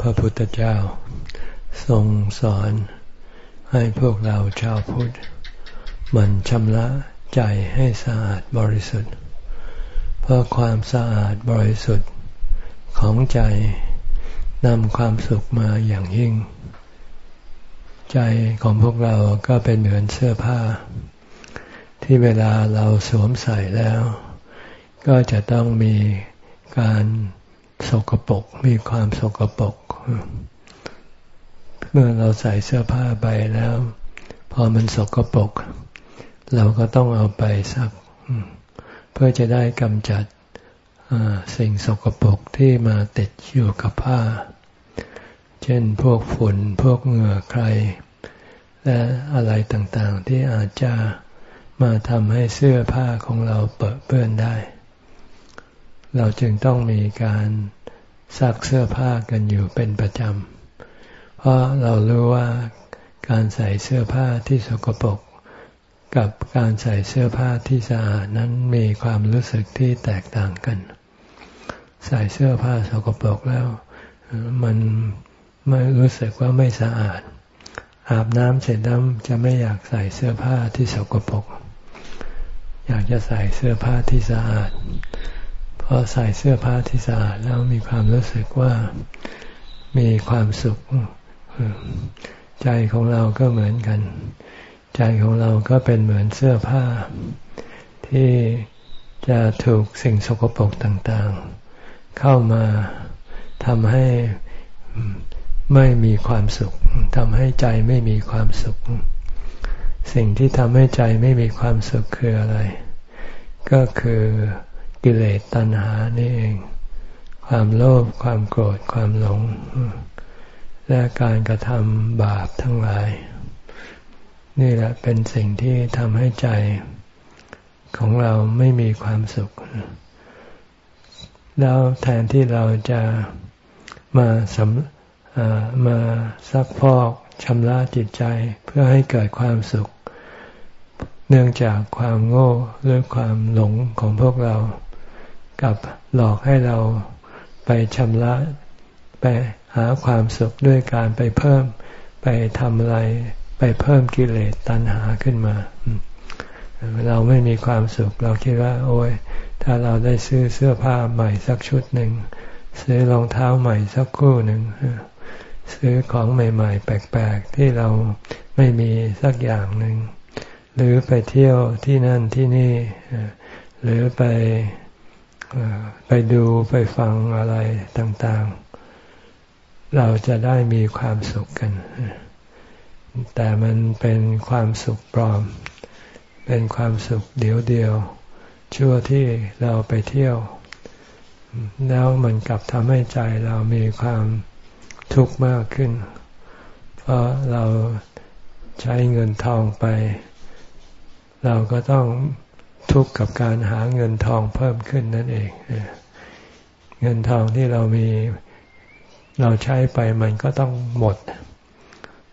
พระพุทธเจ้าทรงสอนให้พวกเราชาวพุทธมันชำระใจให้สะอาดบริสุทธิ์ เพราะความสะอาดบริสุทธิ์ของใจนำความสุขมาอย่างยิ่ง ใจของพวกเราก็เป็นเหมือนเสื้อผ้า ที่เวลาเราสวมใส่แล้ว ก็จะต้องมีการสกปรกมีความสกปรก เมื่อเราใส่เสื้อผ้าไปแล้ว พอมันสกปรกเราก็ต้องเอาไปซัก เพื่อจะได้กำจัดสิ่งสกปรกที่มาติดอยู่กับผ้า เช่นพวกฝุ่นพวกเหงื่อใคร และอะไรต่างๆที่อาจจะมาทำให้เสื้อผ้าของเราเปิดเปื้อนได้ เราจึงต้องมีการ ซักเสื้อผ้ากันอยู่เป็นประจำ เพราะเรารู้ว่าการใส่เสื้อผ้าที่สกปรกกับการใส่เสื้อผ้าที่สะอาดนั้นมีความรู้สึกที่แตกต่างกัน ใส่เสื้อผ้าสกปรกแล้ว มันไม่รู้สึกว่าไม่สะอาด อาบน้ำเสร็จแล้วจะไม่อยากใส่เสื้อผ้าที่สกปรกอยากจะใส่เสื้อผ้าที่สะอาด พอใส่เสื้อผ้าที่สะอาดแล้วมีความรู้สึกว่ามีความสุข ใจของเราก็เหมือนกัน ใจของเราก็เป็นเหมือนเสื้อผ้า ที่จะถูกสิ่งสกปรกต่างๆ เข้ามาทำให้ไม่มีความสุขทำให้ใจไม่มีความสุข สิ่งที่ทำให้ใจไม่มีความสุขคืออะไร ก็คือ กิเลสตัณหานี่เอง ความโลภความโกรธความหลง และการกระทำบาปทั้งหลาย นี่แหละเป็นสิ่งที่ทำให้ใจของเราไม่มีความสุข แล้วแทนที่เราจะมาสำมาซักพอกชำระจิตใจเพื่อให้เกิดความสุข เนื่องจากความโง่หรือความหลงของพวกเรา กับหลอกให้เราไปชำระไปหาความสุขด้วยการไปเพิ่มไปทำอะไร ไปเพิ่มกิเลสตัณหาขึ้นมา เราไม่มีความสุข เราคิดว่า โอ้ยถ้าเราได้ซื้อเสื้อผ้าใหม่สักชุดหนึ่งซื้อรองเท้าใหม่สักคู่หนึ่งซื้อของใหม่ ๆ แปลกๆ ที่เราไม่มีสักอย่างหนึ่ง หรือไปเที่ยวที่นั่นที่นี่ หรือไป ไปดูไปฟังอะไรต่างๆ เราจะได้มีความสุขกัน แต่มันเป็นความสุขปลอม เป็นความสุขเดียวเดียว ชั่วที่เราไปเที่ยว แล้วมันกลับทำให้ใจเรามีความทุกข์มากขึ้น เพราะเราใช้เงินทองไป เราก็ต้อง ทุกข์กับการหาเงินทองเพิ่มขึ้นนั่นเอง เงินทองที่เรามีเราใช้ไปมันก็ต้องหมด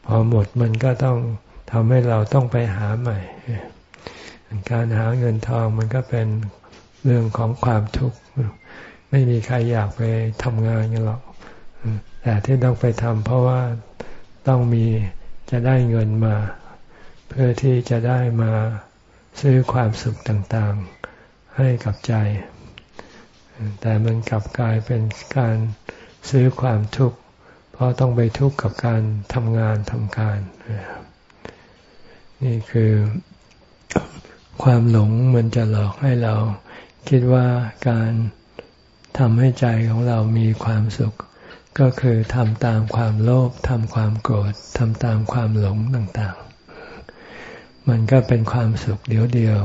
พอหมดมันก็ต้องทำให้เราต้องไปหาใหม่ การหาเงินทองมันก็เป็นเรื่องของความทุกข์ ไม่มีใครอยากไปทำงานกันหรอก แต่ที่ต้องไปทำเพราะว่าต้องมีจะได้เงินมา เพื่อที่จะได้มา ซื้อความสุขต่างๆให้กับใจ แต่มันกลับกลายเป็นการซื้อความทุกข์ เพราะต้องไปทุกข์กับการทำงานทำการ นี่คือความหลงมันจะหลอกให้เราคิดว่าการทำให้ใจของเรามีความสุข ก็คือทำตามความโลภทำความโกรธทำตามความหลงต่าง มันก็เป็นความสุขเดียวเดียว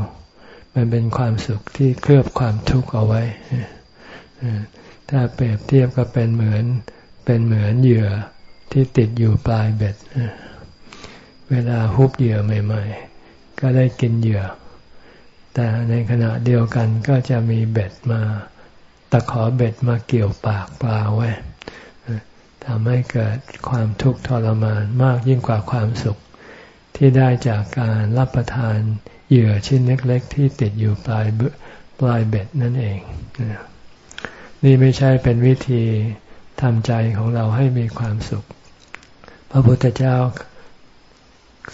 มันเป็นความสุขที่เคลือบความทุกข์เอาไว้ ถ้าเปรียบเทียบก็เป็นเหมือนเป็นเหมือนเหยื่อที่ติดอยู่ปลายเบ็ด เวลาฮุบเหยื่อใหม่ ๆ ก็ได้กินเหยื่อ แต่ในขณะเดียวกันก็จะมีเบ็ดมาตะขอเบ็ดมาเกี่ยวปากปลาไว้ทำให้เกิดความทุกข์ทรมานมากยิ่งกว่าความสุข ที่ได้จากการรับประทานเหยื่อชิ้นเล็ก ๆ ที่ติดอยู่ปลายปลายเบ็ดนั่นเอง นี่ไม่ใช่เป็นวิธีทำใจของเราให้มีความสุข พระพุทธเจ้า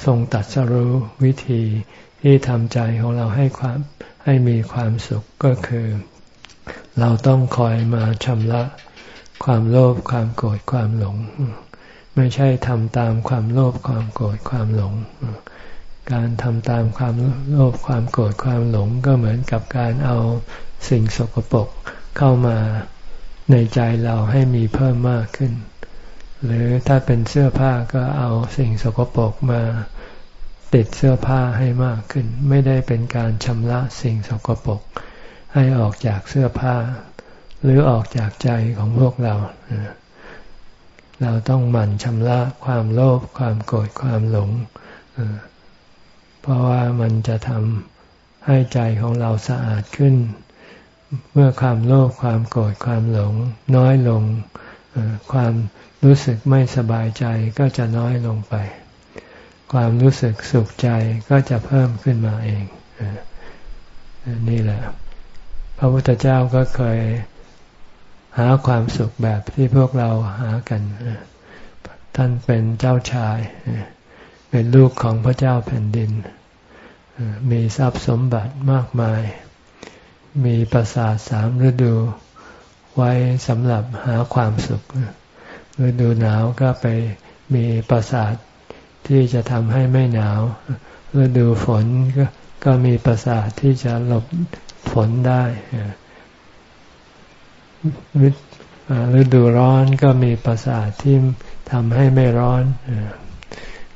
ทรงตัดสรู้วิธีที่ทำใจของเราให้ความให้มีความสุขก็คือ เราต้องคอยมาชำระความโลภความโกรธความหลง ไม่ใช่ทำตามความโลภความโกรธความหลง การทำตามความโลภความโกรธความหลงก็เหมือนกับการเอาสิ่งสกปรกเข้ามาในใจเราให้มีเพิ่มมากขึ้น หรือถ้าเป็นเสื้อผ้าก็เอาสิ่งสกปรกมาติดเสื้อผ้าให้มากขึ้น ไม่ได้เป็นการชำระสิ่งสกปรกให้ออกจากเสื้อผ้า หรือออกจากใจของพวกเรา เราต้องหมั่นชำระความโลภความโกรธความหลง เพราะว่ามันจะทำให้ใจของเราสะอาดขึ้น เมื่อความโลภความโกรธความหลง น้อยลง ความรู้สึกไม่สบายใจก็จะน้อยลงไป ความรู้สึกสุขใจก็จะเพิ่มขึ้นมาเอง นี่แหละ พระพุทธเจ้าก็เคย หาความสุขแบบที่พวกเราหากัน ท่านเป็นเจ้าชาย เป็นลูกของพระเจ้าแผ่นดิน มีทรัพย์สมบัติมากมาย มีประสาทสามฤดูไว้สำหรับหาความสุข ฤดูหนาวก็ไปมีประสาทที่จะทำให้ไม่หนาว ฤดูฝนก็ก็มีประสาทที่จะหลบฝนได้ ฤดูร้อนก็มีประสาทที่ทำให้ไม่ร้อน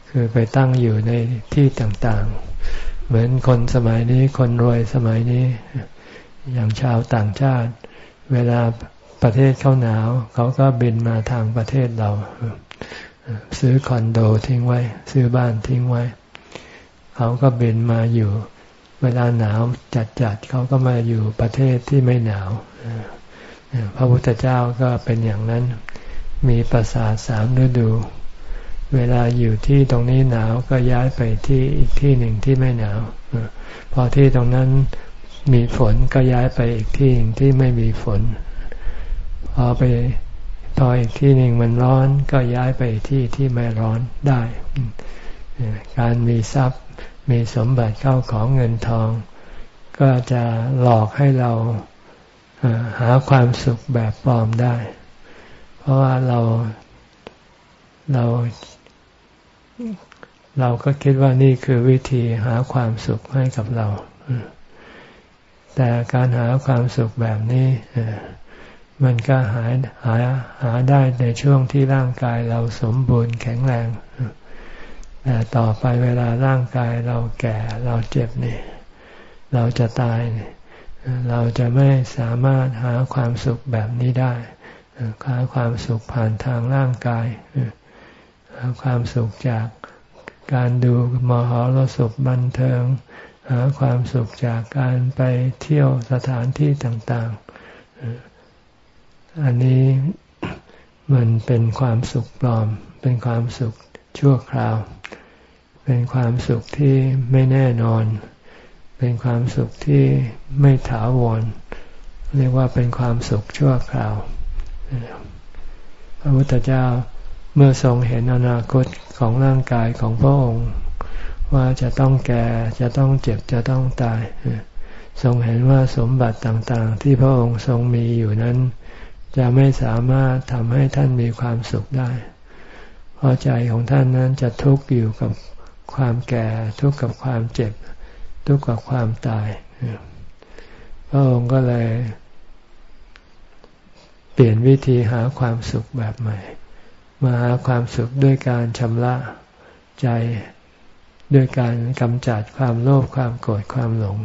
คือไปตั้งอยู่ในที่ต่างๆ เหมือนคนสมัยนี้คนรวยสมัยนี้ อย่างชาวต่างชาติ เวลาประเทศเขาหนาว เขาก็บินมาทางประเทศเรา ซื้อคอนโดทิ้งไว้ ซื้อบ้านทิ้งไว้ เขาก็บินมาอยู่ เวลาหนาวจัดๆเขาก็มาอยู่ประเทศที่ไม่หนาว พระพุทธเจ้าก็เป็นอย่างนั้น มีประสาทสามฤดู เวลาอยู่ที่ตรงนี้หนาวก็ย้ายไปที่อีกที่หนึ่งที่ไม่หนาว พอที่ตรงนั้นมีฝนก็ย้ายไปอีกที่หนึ่งที่ไม่มีฝน พอไปพออีกที่หนึ่งมันร้อนก็ย้ายไปที่ที่ไม่ร้อนได้ การมีทรัพย์มีสมบัติเข้าของเงินทอง ก็จะหลอกให้เรา หาความสุขแบบปลอมได้ เพราะว่าเราเรา เราก็คิดว่านี่คือวิธีหาความสุขให้กับเรา แต่การหาความสุขแบบนี้มันก็หาหาหาได้ในช่วงที่ร่างกายเราสมบูรณ์แข็งแรงแต่ต่อไปเวลาร่างกายเราแก่เราเจ็บนี่ เราจะตายนี่ เราจะไม่สามารถหาความสุขแบบนี้ได้หาความสุขผ่านทางร่างกายหาความสุขจากการดูมหรสพบันเทิง หาความสุขจากการไปเที่ยวสถานที่ต่างๆ อันนี้มันเป็นความสุขปลอม เป็นความสุขชั่วคราว เป็นความสุขที่ไม่แน่นอน เป็นความสุขที่ไม่ถาวร เรียกว่าเป็นความสุขชั่วคราว พระพุทธเจ้าเมื่อทรงเห็นอนาคตของร่างกายของพระองค์ ว่าจะต้องแก่จะต้องเจ็บจะต้องตาย ทรงเห็นว่าสมบัติต่างๆ ที่พระองค์ทรงมีอยู่นั้น จะไม่สามารถทำให้ท่านมีความสุขได้เพราะใจของท่านนั้นจะทุกข์อยู่กับความแก่ทุกข์กับความเจ็บ ทุกข์กับความตาย พระองค์ก็เลยเปลี่ยนวิธีหาความสุขแบบใหม่ มาหาความสุขด้วยการชำระใจด้วยการกำจัดความโลภความโกรธความหลง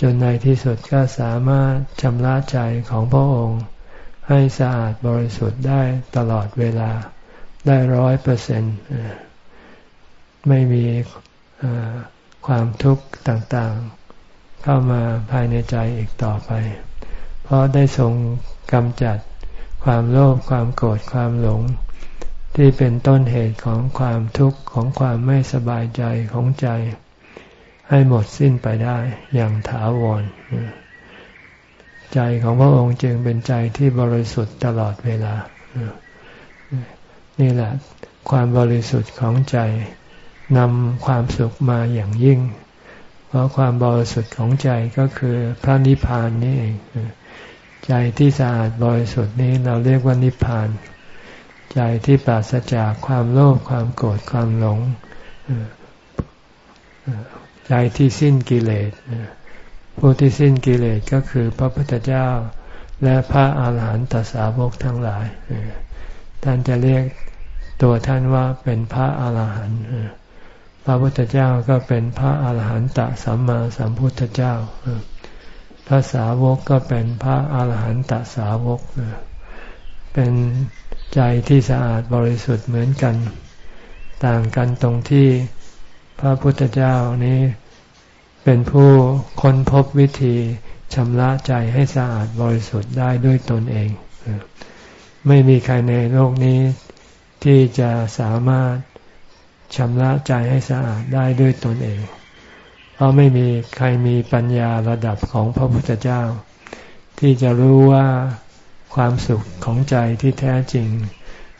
จนในที่สุดก็สามารถชำระใจของพระองค์ ให้สะอาดบริสุทธิ์ได้ตลอดเวลาได้ร้อยเปอร์เซ็นต์ไม่มี ความทุกข์ต่างๆ เข้ามาภายในใจอีกต่อไป เพราะได้ทรงกำจัดความโลภความโกรธความหลง ที่เป็นต้นเหตุของความทุกข์ของความไม่สบายใจของใจ ให้หมดสิ้นไปได้อย่างถาวรใจของพระองค์จึงเป็นใจที่บริสุทธิ์ตลอดเวลา นี่แหละ ความบริสุทธิ์ของใจ นำความสุขมาอย่างยิ่ง เพราะความบริสุทธิ์ของใจก็คือพระนิพพานนี่เอง ใจที่สะอาดบริสุทธิ์นี้เราเรียกว่านิพพาน ใจที่ปราศจากความโลภความโกรธความหลง ใจที่สิ้นกิเลสผู้ที่สิ้นกิเลสก็คือพระพุทธเจ้าและพระอาหารหันตสาวกทั้งหลาย ท่านจะเรียกตัวท่านว่าเป็นพระอาหารหันต์ พระพุทธเจ้าก็เป็นพระอาหารหันตสัมมาสัมพุทธเจ้า พระสาวกก็เป็นพระอาหารหันตสาวก เป็นใจที่สะอาดบริสุทธิ์เหมือนกัน ต่างกันตรงที่พระพุทธเจ้านี้เป็นผู้ค้นพบวิธีชำระใจให้สะอาดบริสุทธิ์ได้ด้วยตนเอง ไม่มีใครในโลกนี้ที่จะสามารถ ชำระใจให้สะอาดได้ด้วยตนเอง เพราะไม่มีใครมีปัญญาระดับของพระพุทธเจ้า ที่จะรู้ว่าความสุขของใจที่แท้จริง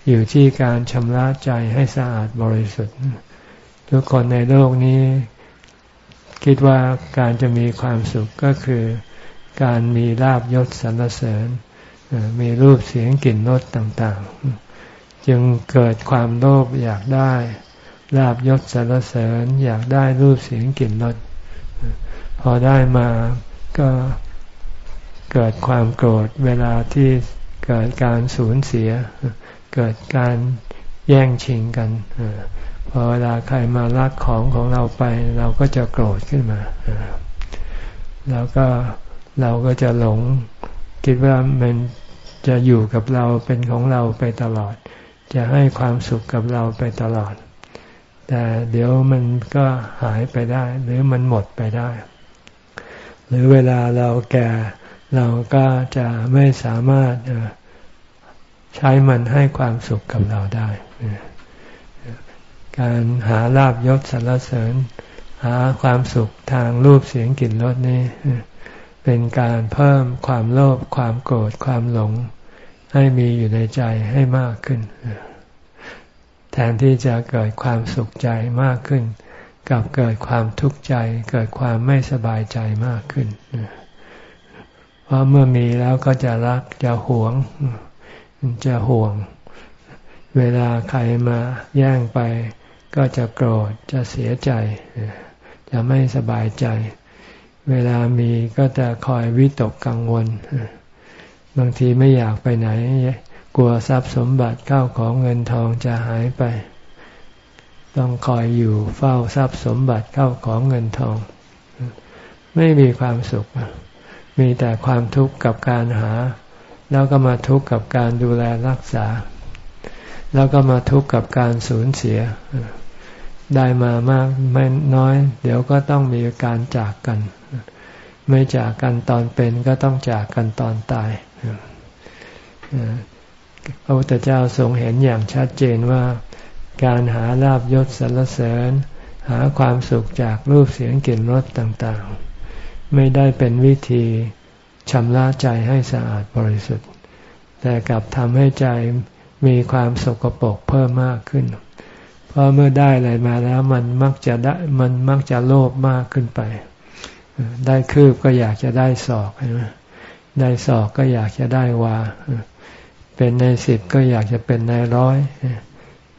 อยู่ที่การชำระใจให้สะอาดบริสุทธิ์ ทุกคนในโลกนี้ คิดว่าการจะมีความสุขก็คือการมีลาบยศสรรเสริญ มีรูปเสียงกลิ่นรสต่างๆ จึงเกิดความโลภอยากได้ ลาบยศสรรเสริญ อยากได้รูปเสียงกลิ่นรสพอได้มาก็เกิดความโกรธเวลาที่เกิดการสูญเสีย เกิดการแย่งชิงกันพอเวลาใครมาลักของของเราไป เราก็จะโกรธขึ้นมาแล้วก็เราก็จะหลงคิดว่ามันจะอยู่กับเราเป็นของเราไปตลอด จะให้ความสุขกับเราไปตลอด แต่เดี๋ยวมันก็หายไปได้ หรือมันหมดไปได้ หรือเวลาเราแก่เราก็จะไม่สามารถใช้มันให้ความสุขกับเราได้ การหาลาบยศสรรเสริญ หาความสุขทางรูปเสียงกลิ่นรสนี่เป็นการเพิ่มความโลภความโกรธความหลง ให้มีอยู่ในใจให้มากขึ้น แทนที่จะเกิดความสุขใจมากขึ้น กับเกิดความทุกข์ใจ เกิดความไม่สบายใจมากขึ้น เพราะเมื่อมีแล้วก็จะรักจะหวง จะห่วง เวลาใครมาแย่งไป ก็จะโกรธจะเสียใจ จะไม่สบายใจ เวลามีก็จะคอยวิตกกังวล บางทีไม่อยากไปไหน กลัวทรัพย์สมบัติเข้าของเงินทองจะหายไป ต้องคอยอยู่เฝ้าทรัพย์สมบัติเข้าของเงินทอง ไม่มีความสุข มีแต่ความทุกข์กับการหา แล้วก็มาทุกข์กับการดูแลรักษา แล้วก็มาทุกข์กับการสูญเสีย ได้มามากไม่น้อย เดี๋ยวก็ต้องมีการจากกัน ไม่จากกันตอนเป็นก็ต้องจากกันตอนตาย พระพุทธเจ้าทรงเห็นอย่างชัดเจนว่า การหาลาบยศสรรเสริญ หาความสุขจากรูปเสียงกลิ่นรสต่างๆ ไม่ได้เป็นวิธีชำระใจให้สะอาดบริสุทธิ์ แต่กลับทำให้ใจมีความสกปรกเพิ่มมากขึ้น เพราะเมื่อได้อะไรมาแล้วมันมักจะได้มันมักจะโลภมากขึ้นไป ได้คืบก็อยากจะได้ศอกใช่ไหมได้ศอกก็อยากจะได้วา เป็นในสิบก็อยากจะเป็นในร้อย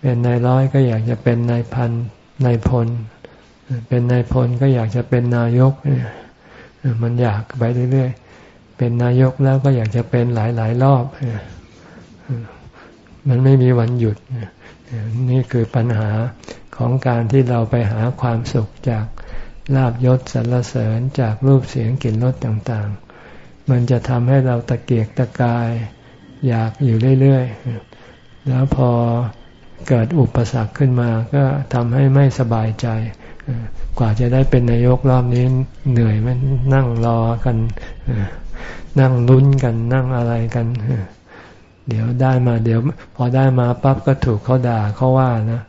เป็นในร้อยก็อยากจะเป็นในพันในพล เป็นในพลก็อยากจะเป็นนายก มันอยากไปเรื่อยๆ เป็นนายกแล้วก็อยากจะเป็นหลายๆรอบ มันไม่มีวันหยุด นี่คือปัญหาของการที่เราไปหาความสุขจากลาบยศสรรเสริญจากรูปเสียงกลิ่นรสต่างๆ มันจะทำให้เราตะเกียกตะกาย อยากอยู่เรื่อยๆ แล้วพอเกิดอุปสรรคขึ้นมา ก็ทำให้ไม่สบายใจ กว่าจะได้เป็นนายกรอบนี้เหนื่อยมันนั่งรอกัน นั่งลุ้นกันนั่งอะไรกัน เดี๋ยวได้มาเดี๋ยว พอได้มาปั๊บก็ถูกเขาด่าเขาว่านะ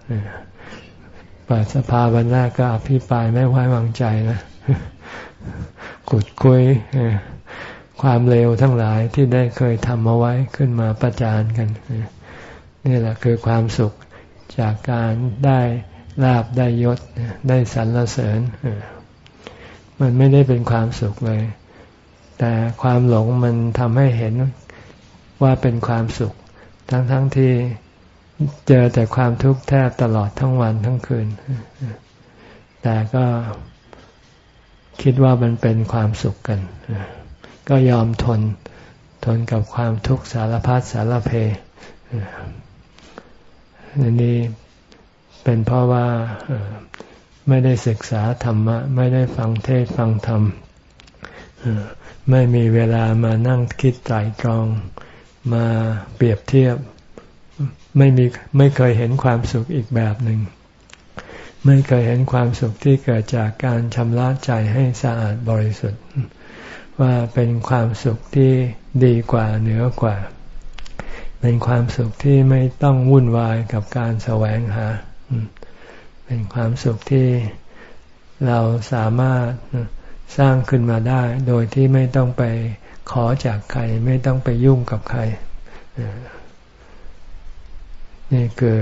เปิดสภาวันแรกก็อภิปรายไม่ไว้วางใจนะขุดคุย ความเลวทั้งหลายที่ได้เคยทำเอาไว้ขึ้นมาประจานกัน นี่แหละคือความสุขจากการได้ลาบได้ยศได้สรรเสริญ มันไม่ได้เป็นความสุขเลย แต่ความหลงมันทำให้เห็นว่าเป็นความสุข ทั้งๆทที่เจอแต่ความทุกข์แทบตลอดทั้งวันทั้งคืน แต่ก็คิดว่ามันเป็นความสุขกัน ก็ยอมทน ทนกับความทุกข์สารพัดสารเพอันี่เป็นเพราะว่าไม่ได้ศึกษาธรรมะ ไม่ได้ฟังเทศฟังธรรมไม่มีเวลามานั่งคิดไตรตรอง มาเปรียบเทียบ ไม่มีไม่เคยเห็นความสุขอีกแบบหนึ่งไม่เคยเห็นความสุขที่เกิดจากการชำระใจให้สะอาดบริสุทธิ์ ว่าเป็นความสุขที่ดีกว่าเหนือกว่า เป็นความสุขที่ไม่ต้องวุ่นวายกับการแสวงหา เป็นความสุขที่เราสามารถสร้างขึ้นมาได้ โดยที่ไม่ต้องไปขอจากใคร ไม่ต้องไปยุ่งกับใคร นี่คือ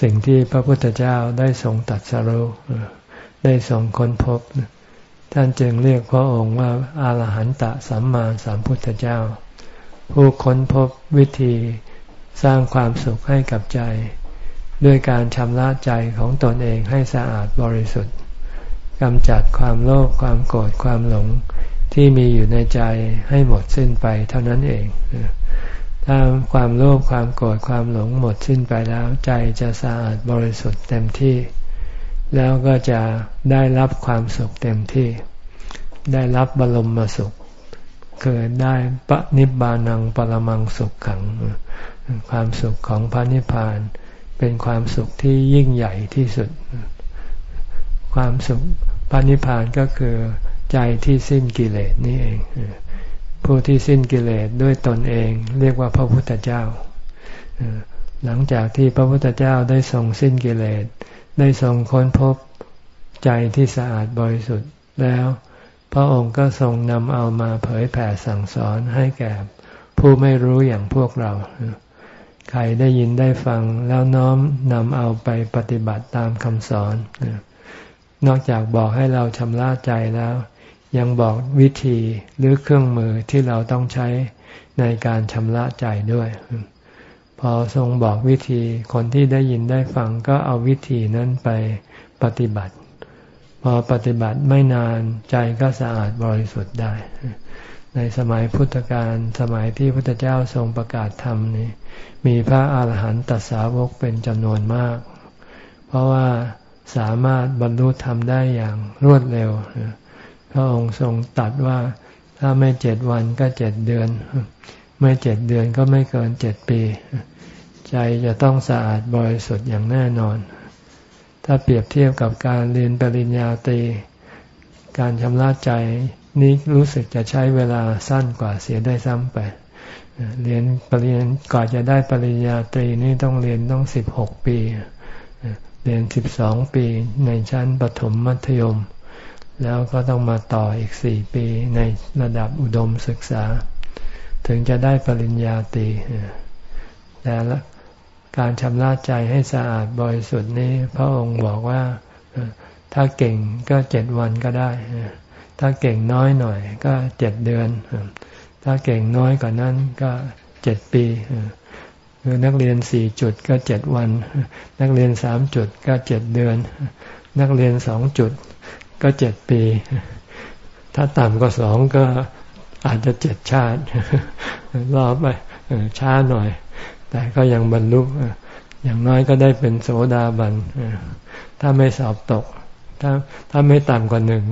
สิ่งที่พระพุทธเจ้าได้ทรงตัดสรุได้ทรงค้นพบ ท่านจึงเรียกพระองค์ว่าอาลหันตะสัมมาสัมพุทธเจ้า ผู้ค้นพบวิธีสร้างความสุขให้กับใจ ด้วยการชำระใจของตนเองให้สะอาดบริสุทธิ์กำจัดความโลภความโกรธความหลงที่มีอยู่ในใจให้หมดสิ้นไปเท่านั้นเอง ถ้าความโลภความโกรธความหลงหมดสิ้นไปแล้วใจจะสะอาดบริสุทธิ์เต็มที่ แล้วก็จะได้รับความสุขเต็มที่ ได้รับบรมมาสุขเกิดได้ปนิบานังปรมังสุขขัง ความสุขของพระนิพพาน เป็นความสุขที่ยิ่งใหญ่ที่สุด ความสุขพระนิพพานก็คือใจที่สิ้นกิเลสนี่เองผู้ที่สิ้นกิเลสด้วยตนเอง เรียกว่าพระพุทธเจ้า หลังจากที่พระพุทธเจ้าได้ทรงสิ้นกิเลส ได้ทรงค้นพบใจที่สะอาดบริสุทธิ์แล้ว พระองค์ก็ทรงนำเอามาเผยแผ่สั่งสอนให้แก่ผู้ไม่รู้อย่างพวกเรา ใครได้ยินได้ฟังแล้วน้อมนำเอาไปปฏิบัติตามคำสอน นอกจากบอกให้เราชำระใจแล้ว ยังบอกวิธีหรือเครื่องมือที่เราต้องใช้ในการชำระใจด้วย พอทรงบอกวิธีคนที่ได้ยินได้ฟังก็เอาวิธีนั้นไปปฏิบัติ พอปฏิบัติไม่นานใจก็สะอาดบริสุทธิ์ได้ ในสมัยพุทธกาลสมัยที่พระพุทธเจ้าทรงประกาศธรรมนี้ มีพระอาหารหันตสาวกเป็นจำนวนมาก เพราะว่าสามารถบรรลุธรรมได้อย่างรวดเร็ว พระองค์ทรงตัดว่าถ้าไม่เจ็ดวันก็เจ็ดเดือน ไม่เจ็ดเดือนก็ไม่เกินเจ็ดปี ใจจะต้องสะอาดบริสุทธิ์อย่างแน่นอน ถ้าเปรียบเทียบกับการเรียนปริญญาตรี การชำระใจนี้รู้สึกจะใช้เวลาสั้นกว่าเสียได้ซ้ำไป เรียนปริญญาก่อนจะได้ปริญญาตรีนี่ต้องเรียนต้องสิบหกปี เรียนสิบสองปีในชั้นปฐมมัธยม แล้วก็ต้องมาต่ออีกสี่ปีในระดับอุดมศึกษา ถึงจะได้ปริญญาตรีแต่ละการชำระใจให้สะอาดบริสุทธิ์นี้ พระองค์บอกว่าถ้าเก่งก็เจ็ดวันก็ได้ ถ้าเก่งน้อยหน่อยก็เจ็ดเดือน ถ้าเก่งน้อยกว่านั้นก็เจ็ดปีคือนักเรียนสี่จุดก็เจ็ดวัน นักเรียนสามจุดก็เจ็ดเดือน นักเรียนสองจุดก็เจ็ดปี ถ้าต่ำกว่าสองก็ อาจจะเจ็ดชาติรอไปช้าหน่อย แต่ก็ยังบรรลุอย่างน้อยก็ได้เป็นโสดาบันถ้าไม่สอบตก ถ้าถ้าไม่ต่ำกว่าหนึ่ง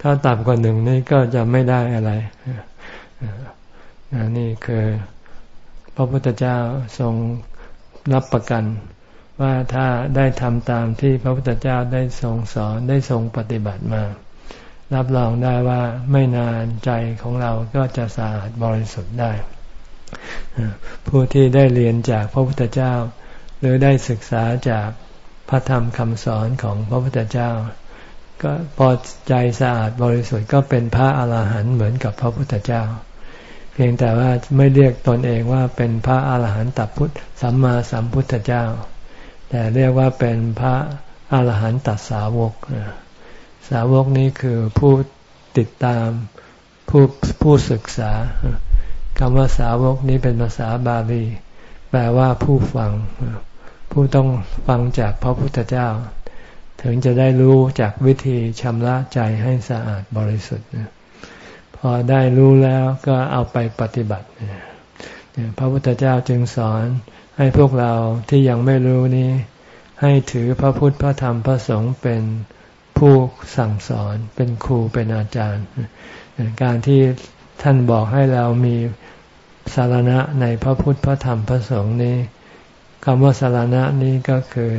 ถ้าต่ำกว่าหนึ่งนี่ก็จะไม่ได้อะไรนี่คือพระพุทธเจ้าทรงรับประกัน ว่าถ้าได้ทำตามที่พระพุทธเจ้าได้ทรงสอนได้ทรงปฏิบัติมา รับรองได้ว่าไม่นานใจของเราก็จะสะอาดบริสุทธิ์ได้ ผู้ที่ได้เรียนจากพระพุทธเจ้า หรือได้ศึกษาจากพระธรรมคำสอนของพระพุทธเจ้า ก็พอใจสะอาดบริสุทธิ์ก็เป็นพระอาหารหันต์เหมือนกับพระพุทธเจ้า เพียงแต่ว่าไม่เรียกตนเองว่าเป็นพระอาหารหันตพุทธสัมมาสัมพุทธเจ้า แต่เรียกว่าเป็นพระอาหารหันตสาวก สาวกนี้คือผู้ติดตามผู้ผู้ศึกษาคำว่าสาวกนี้เป็นภาษาบาลี แปลว่าผู้ฟัง ผู้ต้องฟังจากพระพุทธเจ้า ถึงจะได้รู้จากวิธีชำระใจให้สะอาดบริสุทธิ์พอได้รู้แล้วก็เอาไปปฏิบัติพระพุทธเจ้าจึงสอนให้พวกเราที่ยังไม่รู้นี้ ให้ถือพระพุทธพระธรรมพระสงฆ์เป็น ผู้สั่งสอนเป็นครูเป็นอาจารย์ การที่ท่านบอกให้เรามีสารณะในพระพุทธพระธรรมพระสงฆ์นี้คำว่าสารณะนี้ก็คือ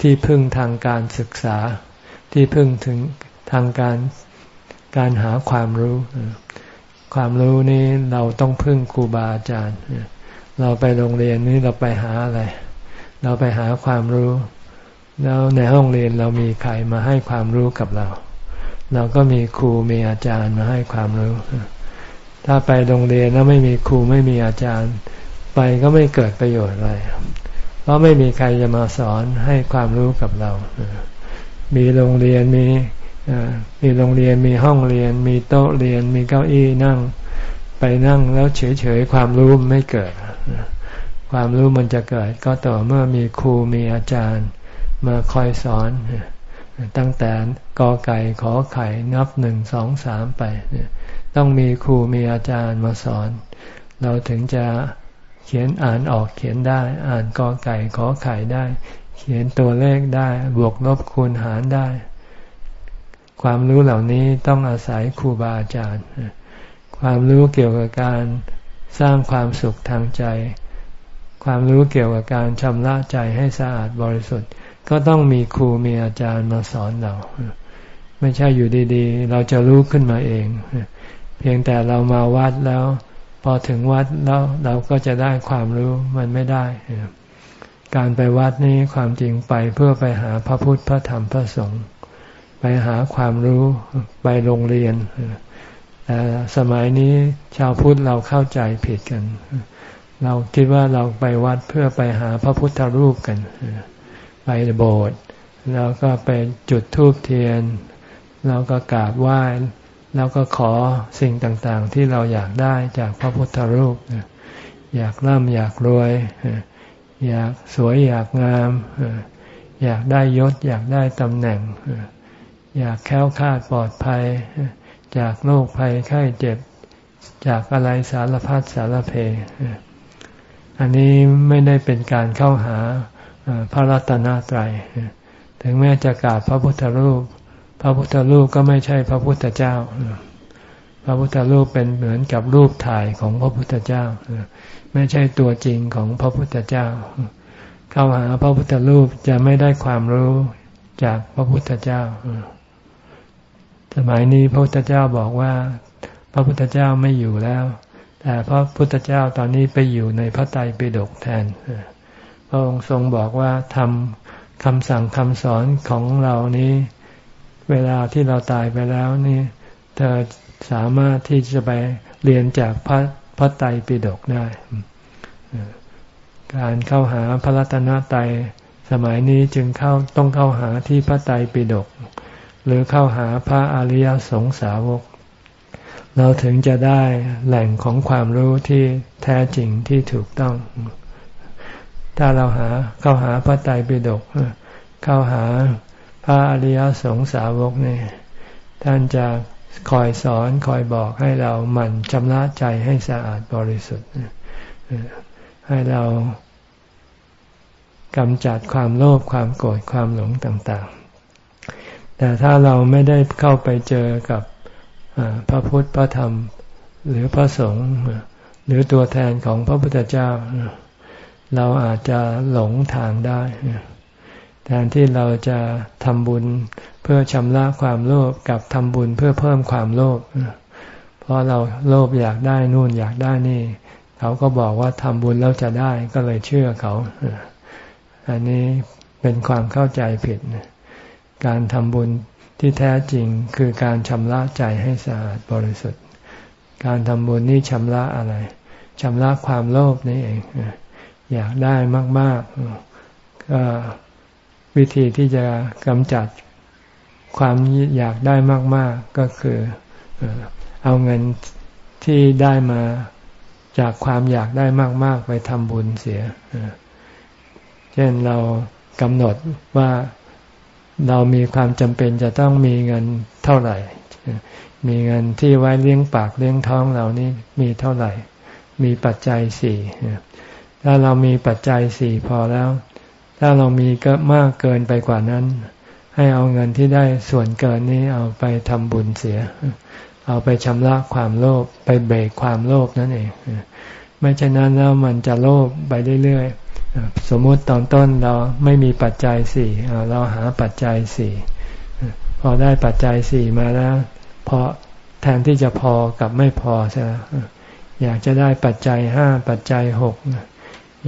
ที่พึ่งทางการศึกษา ที่พึ่งถึงทางการการหาความรู้ ความรู้นี้เราต้องพึ่งครูบาอาจารย์ เราไปโรงเรียนนี้เราไปหาอะไร เราไปหาความรู้ แล้วในห้องเรียนเรามีใครมาให้ความรู้กับเรา เราก็มีครูมีอาจารย์มาให้ความรู้ ถ้าไปโรงเรียนแล้วไม่มีครูไม่มีอาจารย์ ไปก็ไม่เกิดประโยชน์อะไร เพราะไม่มีใครจะมาสอนให้ความรู้กับเรา มีโรงเรียนมีมีโรงเรียนมีห้องเรียน มีโต๊ะเรียน มีเก้าอี้นั่ง ไปนั่งแล้วเฉยๆความรู้ไม่เกิด ความรู้มันจะเกิด ก็ต่อเมื่อมีครูมีอาจารย์ มาคอยสอน ตั้งแต่กอไก่ขอไข่นับหนึ่งสองสามไป ต้องมีครูมีอาจารย์มาสอน เราถึงจะเขียนอ่านออกเขียนได้ อ่านกอไก่ขอไข่ได้ เขียนตัวเลขได้ บวกลบคูณหารได้ ความรู้เหล่านี้ต้องอาศัยครูบาอาจารย์ ความรู้เกี่ยวกับการสร้างความสุขทางใจ ความรู้เกี่ยวกับการชำระใจให้สะอาดบริสุทธิ์ ก็ต้องมีครูมีอาจารย์มาสอนเรา ไม่ใช่อยู่ดีๆ เราจะรู้ขึ้นมาเอง เพียงแต่เรามาวัดแล้ว พอถึงวัดแล้วเราก็จะได้ความรู้มันไม่ได้ การไปวัดนี้ความจริงไปเพื่อไปหาพระพุทธพระธรรมพระสงฆ์ไปหาความรู้ไปโรงเรียนแต่สมัยนี้ชาวพุทธเราเข้าใจผิดกัน เราคิดว่าเราไปวัดเพื่อไปหาพระพุทธรูปกัน ไปโบสถ์แล้วก็ไปจุดธูปเทียน แล้วก็กราบไหว้แล้วก็ขอสิ่งต่างๆ ที่เราอยากได้จากพระพุทธรูป อยากร่ำอยากรวย อยากสวยอยากงาม อยากได้ยศ อยากได้ตำแหน่ง อยากแค้วคาดปลอดภัย จากโรคภัยไข้เจ็บ จากอะไรสารพัดสารเพ อันนี้ไม่ได้เป็นการเข้าหา พระรัตนตรัยถึงแม้จะกราบพระพุทธรูป พระพุทธรูปก็ไม่ใช่พระพุทธเจ้า พระพุทธรูปเป็นเหมือนกับรูปถ่ายของพระพุทธเจ้า ไม่ใช่ตัวจริงของพระพุทธเจ้า เข้าหาพระพุทธรูปจะไม่ได้ความรู้จากพระพุทธเจ้า สมัยนี้พระพุทธเจ้าบอกว่า พระพุทธเจ้าไม่อยู่แล้ว แต่พระพุทธเจ้าตอนนี้ไปอยู่ในพระไตรปิฎกแทนพ ระองค์ทรงบอกว่าทำคำสั่งคำสอนของเรานี้ เวลาที่เราตายไปแล้วนี่ เธอสามารถที่จะไปเรียนจากพระพระไตรปิฎกได้ การเข้าหาพระรัตนตรัยสมัยนี้จึงเข้าต้องเข้าหาที่พระไตรปิฎกหรือเข้าหาพระอริยสงสาวก เราถึงจะได้แหล่งของความรู้ที่แท้จริงที่ถูกต้อง ถ้าเราหาเข้าหาพระไตรปิฎกเข้าหาพระอริยสงสาวกเนี่ยท่านจะคอยสอนคอยบอกให้เราหมั่นชำระใจให้สะอาดบริสุทธิ์ให้เรากำจัดความโลภความโกรธความหลงต่างๆ แต่ถ้าเราไม่ได้เข้าไปเจอกับพระพุทธพระธรรม หรือพระสงฆ์หรือตัวแทนของพระพุทธเจ้า เราอาจจะหลงทางได้แทนที่เราจะทำบุญเพื่อชำระความโลภกับทำบุญเพื่อเพิ่มความโลภเพราะเราโลภอยากได้นู่นอยากได้นี่ เขาก็บอกว่าทำบุญแล้วจะได้ก็เลยเชื่อเขา อันนี้เป็นความเข้าใจผิด การทำบุญที่แท้จริงคือการชำระใจให้สะอาดบริสุทธิ์ การทำบุญนี่ชำระอะไรชำระความโลภนี่เอง อยากได้มาก ๆ ก็วิธีที่จะกำจัดความอยากได้มาก ๆ ก็คือเอาเงินที่ได้มาจากความอยากได้มาก ๆ ไปทำบุญเสีย เช่นเรากำหนดว่าเรามีความจำเป็นจะต้องมีเงินเท่าไหร่ มีเงินที่ไว้เลี้ยงปากเลี้ยงท้องเรานี่มีเท่าไหร่ มีปัจจัยสี่ ถ้าเรามีปัจจัยสี่พอแล้ว ถ้าเรามีก็มากเกินไปกว่านั้น ให้เอาเงินที่ได้ส่วนเกินนี้เอาไปทำบุญเสีย เอาไปชำระความโลภไปเบรกความโลภนั่นเอง ไม่เช่นนั้นแล้วมันจะโลภไปเรื่อยๆ สมมติตอนต้นเราไม่มีปัจจัยสี่เราหาปัจจัยสี่พอได้ปัจจัยสี่มาแล้วพอแทนที่จะพอกับไม่พอใช่อยากจะได้ปัจจัยห้าปัจจัยหก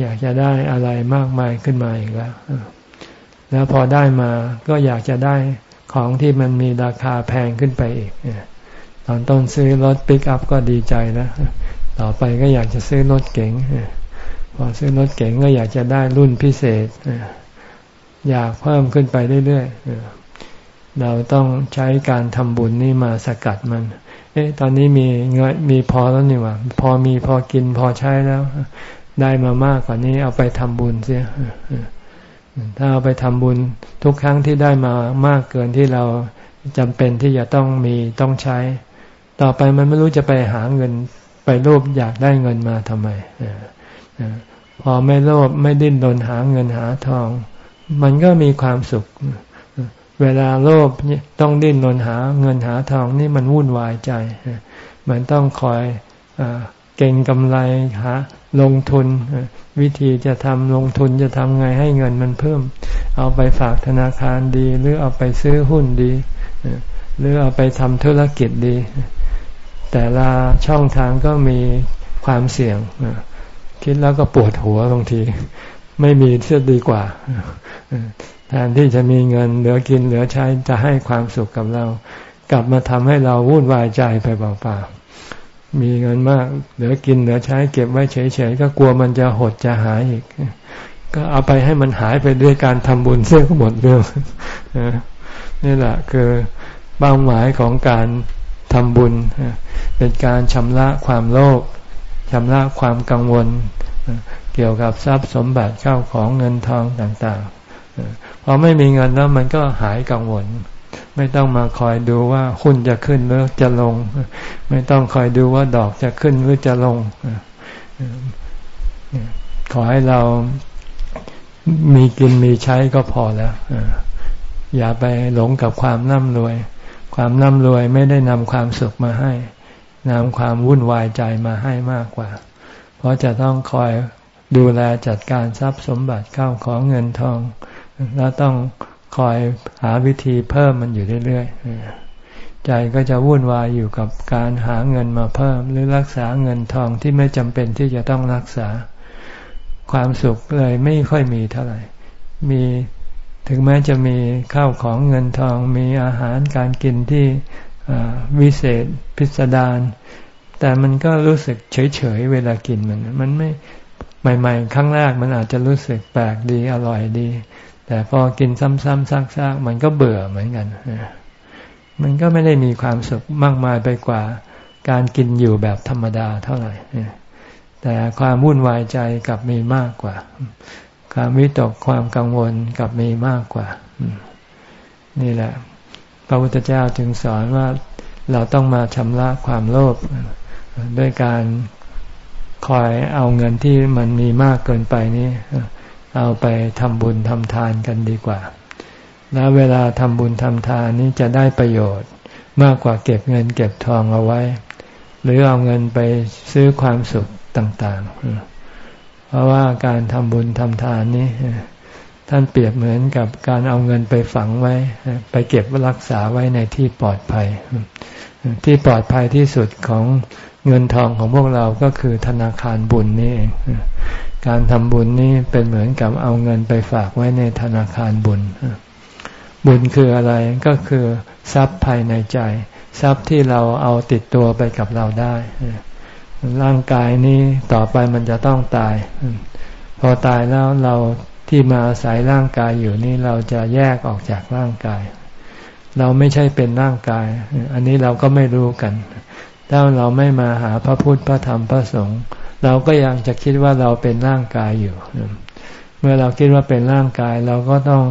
อยากจะได้อะไรมากมายขึ้นมาอีกแล้ว แล้วพอได้มาก็อยากจะได้ของที่มันมีราคาแพงขึ้นไปอีกตอนต้นซื้อรถปิกอัพก็ดีใจแล้วต่อไปก็อยากจะซื้อรถเก๋งพอซื้อรถเก๋งก็อยากจะได้รุ่นพิเศษอยากเพิ่มขึ้นไปเรื่อยๆเราต้องใช้การทำบุญนี่มาสกัดมัน เอ๊ะ ตอนนี้มีเงินมีพอแล้วนี่ว่าพอมีพอกินพอใช้แล้ว ได้มามากกว่านี้เอาไปทำบุญเสียถ้าเอาไปทำบุญทุกครั้งที่ได้มามากเกินที่เราจำเป็นที่จะต้องมีต้องใช้ ต่อไปมันไม่รู้จะไปหาเงินไปรูปอยากได้เงินมาทำไมพอไม่โลภไม่ดิ้นรนหาเงินหาทอง มันก็มีความสุข เวลาโลภต้องดิ้นรนหาเงินหาทองนี่มันวุ่นวายใจ มันต้องคอย เก่งกำไรหาลงทุน วิธีจะทำลงทุนจะทำไงให้เงินมันเพิ่ม เอาไปฝากธนาคารดี หรือเอาไปซื้อหุ้นดี หรือเอาไปทำธุรกิจดี แต่ละช่องทางก็มีความเสี่ยง คิดแล้วก็ปวดหัวบางที ไม่มีเสียดีกว่าแทนที่จะมีเงินเหลือกินเหลือใช้จะให้ความสุขกับเรา กลับมาทำให้เราวุ่นวายใจไปเปล่าๆ มีเงินมาก เหลือกินเหลือใช้เก็บไว้เฉยๆก็กลัวมันจะหดจะหายอีก ก็เอาไปให้มันหายไปด้วยการทำบุญเสื่อก็หมดเรื่องนี่แหละคือเป้าหมายของการทำบุญ เป็นการชำระความโลภชำระความกังวล เกี่ยวกับทรัพย์สมบัติเข้าของเงินทองต่างๆพอไม่มีเงินแล้วมันก็หายกังวล ไม่ต้องมาคอยดูว่าหุ้นจะขึ้นหรือจะลง ไม่ต้องคอยดูว่าดอกจะขึ้นหรือจะลง ขอให้เรามีกินมีใช้ก็พอแล้วอย่าไปหลงกับความร่ำรวย ความร่ำรวยไม่ได้นำความสุขมาให้นำความวุ่นวายใจมาให้มากกว่า เพราะจะต้องคอยดูแลจัดการทรัพย์สมบัติเข้าของเงินทอง แล้วต้อง คอยหาวิธีเพิ่มมันอยู่เรื่อยๆใจก็จะวุ่นวายอยู่กับการหาเงินมาเพิ่ม หรือรักษาเงินทองที่ไม่จำเป็นที่จะต้องรักษา ความสุขเลยไม่ค่อยมีเท่าไหร่ มีถึงแม้จะมีข้าวของเงินทองมีอาหารการกินที่วิเศษพิสดารแต่มันก็รู้สึกเฉยๆเวลากินมัน มันไม่ใหม่ ๆ ครั้งแรกมันอาจจะรู้สึกแปลกดีอร่อยดี แต่พอกินซ้ำๆซากๆมันก็เบื่อเหมือนกันมันก็ไม่ได้มีความสุขมากมายไปกว่า การกินอยู่แบบธรรมดาเท่าไหร่แต่ความวุ่นวายใจกลับมีมากกว่า ความวิตกความกังวลกลับมีมากกว่า นี่แหละ พระพุทธเจ้าจึงสอนว่าเราต้องมาชำระความโลภด้วยการคอยเอาเงินที่มันมีมากเกินไปนี้ เอาไปทำบุญทำทานกันดีกว่า แล้วเวลาทำบุญทำทานนี้จะได้ประโยชน์มากกว่าเก็บเงินเก็บทองเอาไว้ หรือเอาเงินไปซื้อความสุขต่าง ๆ เพราะว่าการทำบุญทำทานนี้ ท่านเปรียบเหมือนกับการเอาเงินไปฝังไว้ ไปเก็บรักษาไว้ในที่ปลอดภัย ที่ปลอดภัยที่สุดของเงินทองของพวกเราก็คือธนาคารบุญนี่เองการทำบุญนี่เป็นเหมือนกับเอาเงินไปฝากไว้ในธนาคารบุญ บุญคืออะไรก็คือทรัพย์ภายในใจ ทรัพย์ที่เราเอาติดตัวไปกับเราได้ ร่างกายนี้ต่อไปมันจะต้องตาย พอตายแล้วเรา ที่มาอาศัยร่างกายอยู่นี่เราจะแยกออกจากร่างกาย เราไม่ใช่เป็นร่างกาย อันนี้เราก็ไม่รู้กัน ถ้าเราไม่มาหาพระพุทธพระธรรมพระสงฆ์เราก็ยังจะคิดว่าเราเป็นร่างกายอยู่ เมื่อเราคิดว่าเป็นร่างกายเราก็ต้อง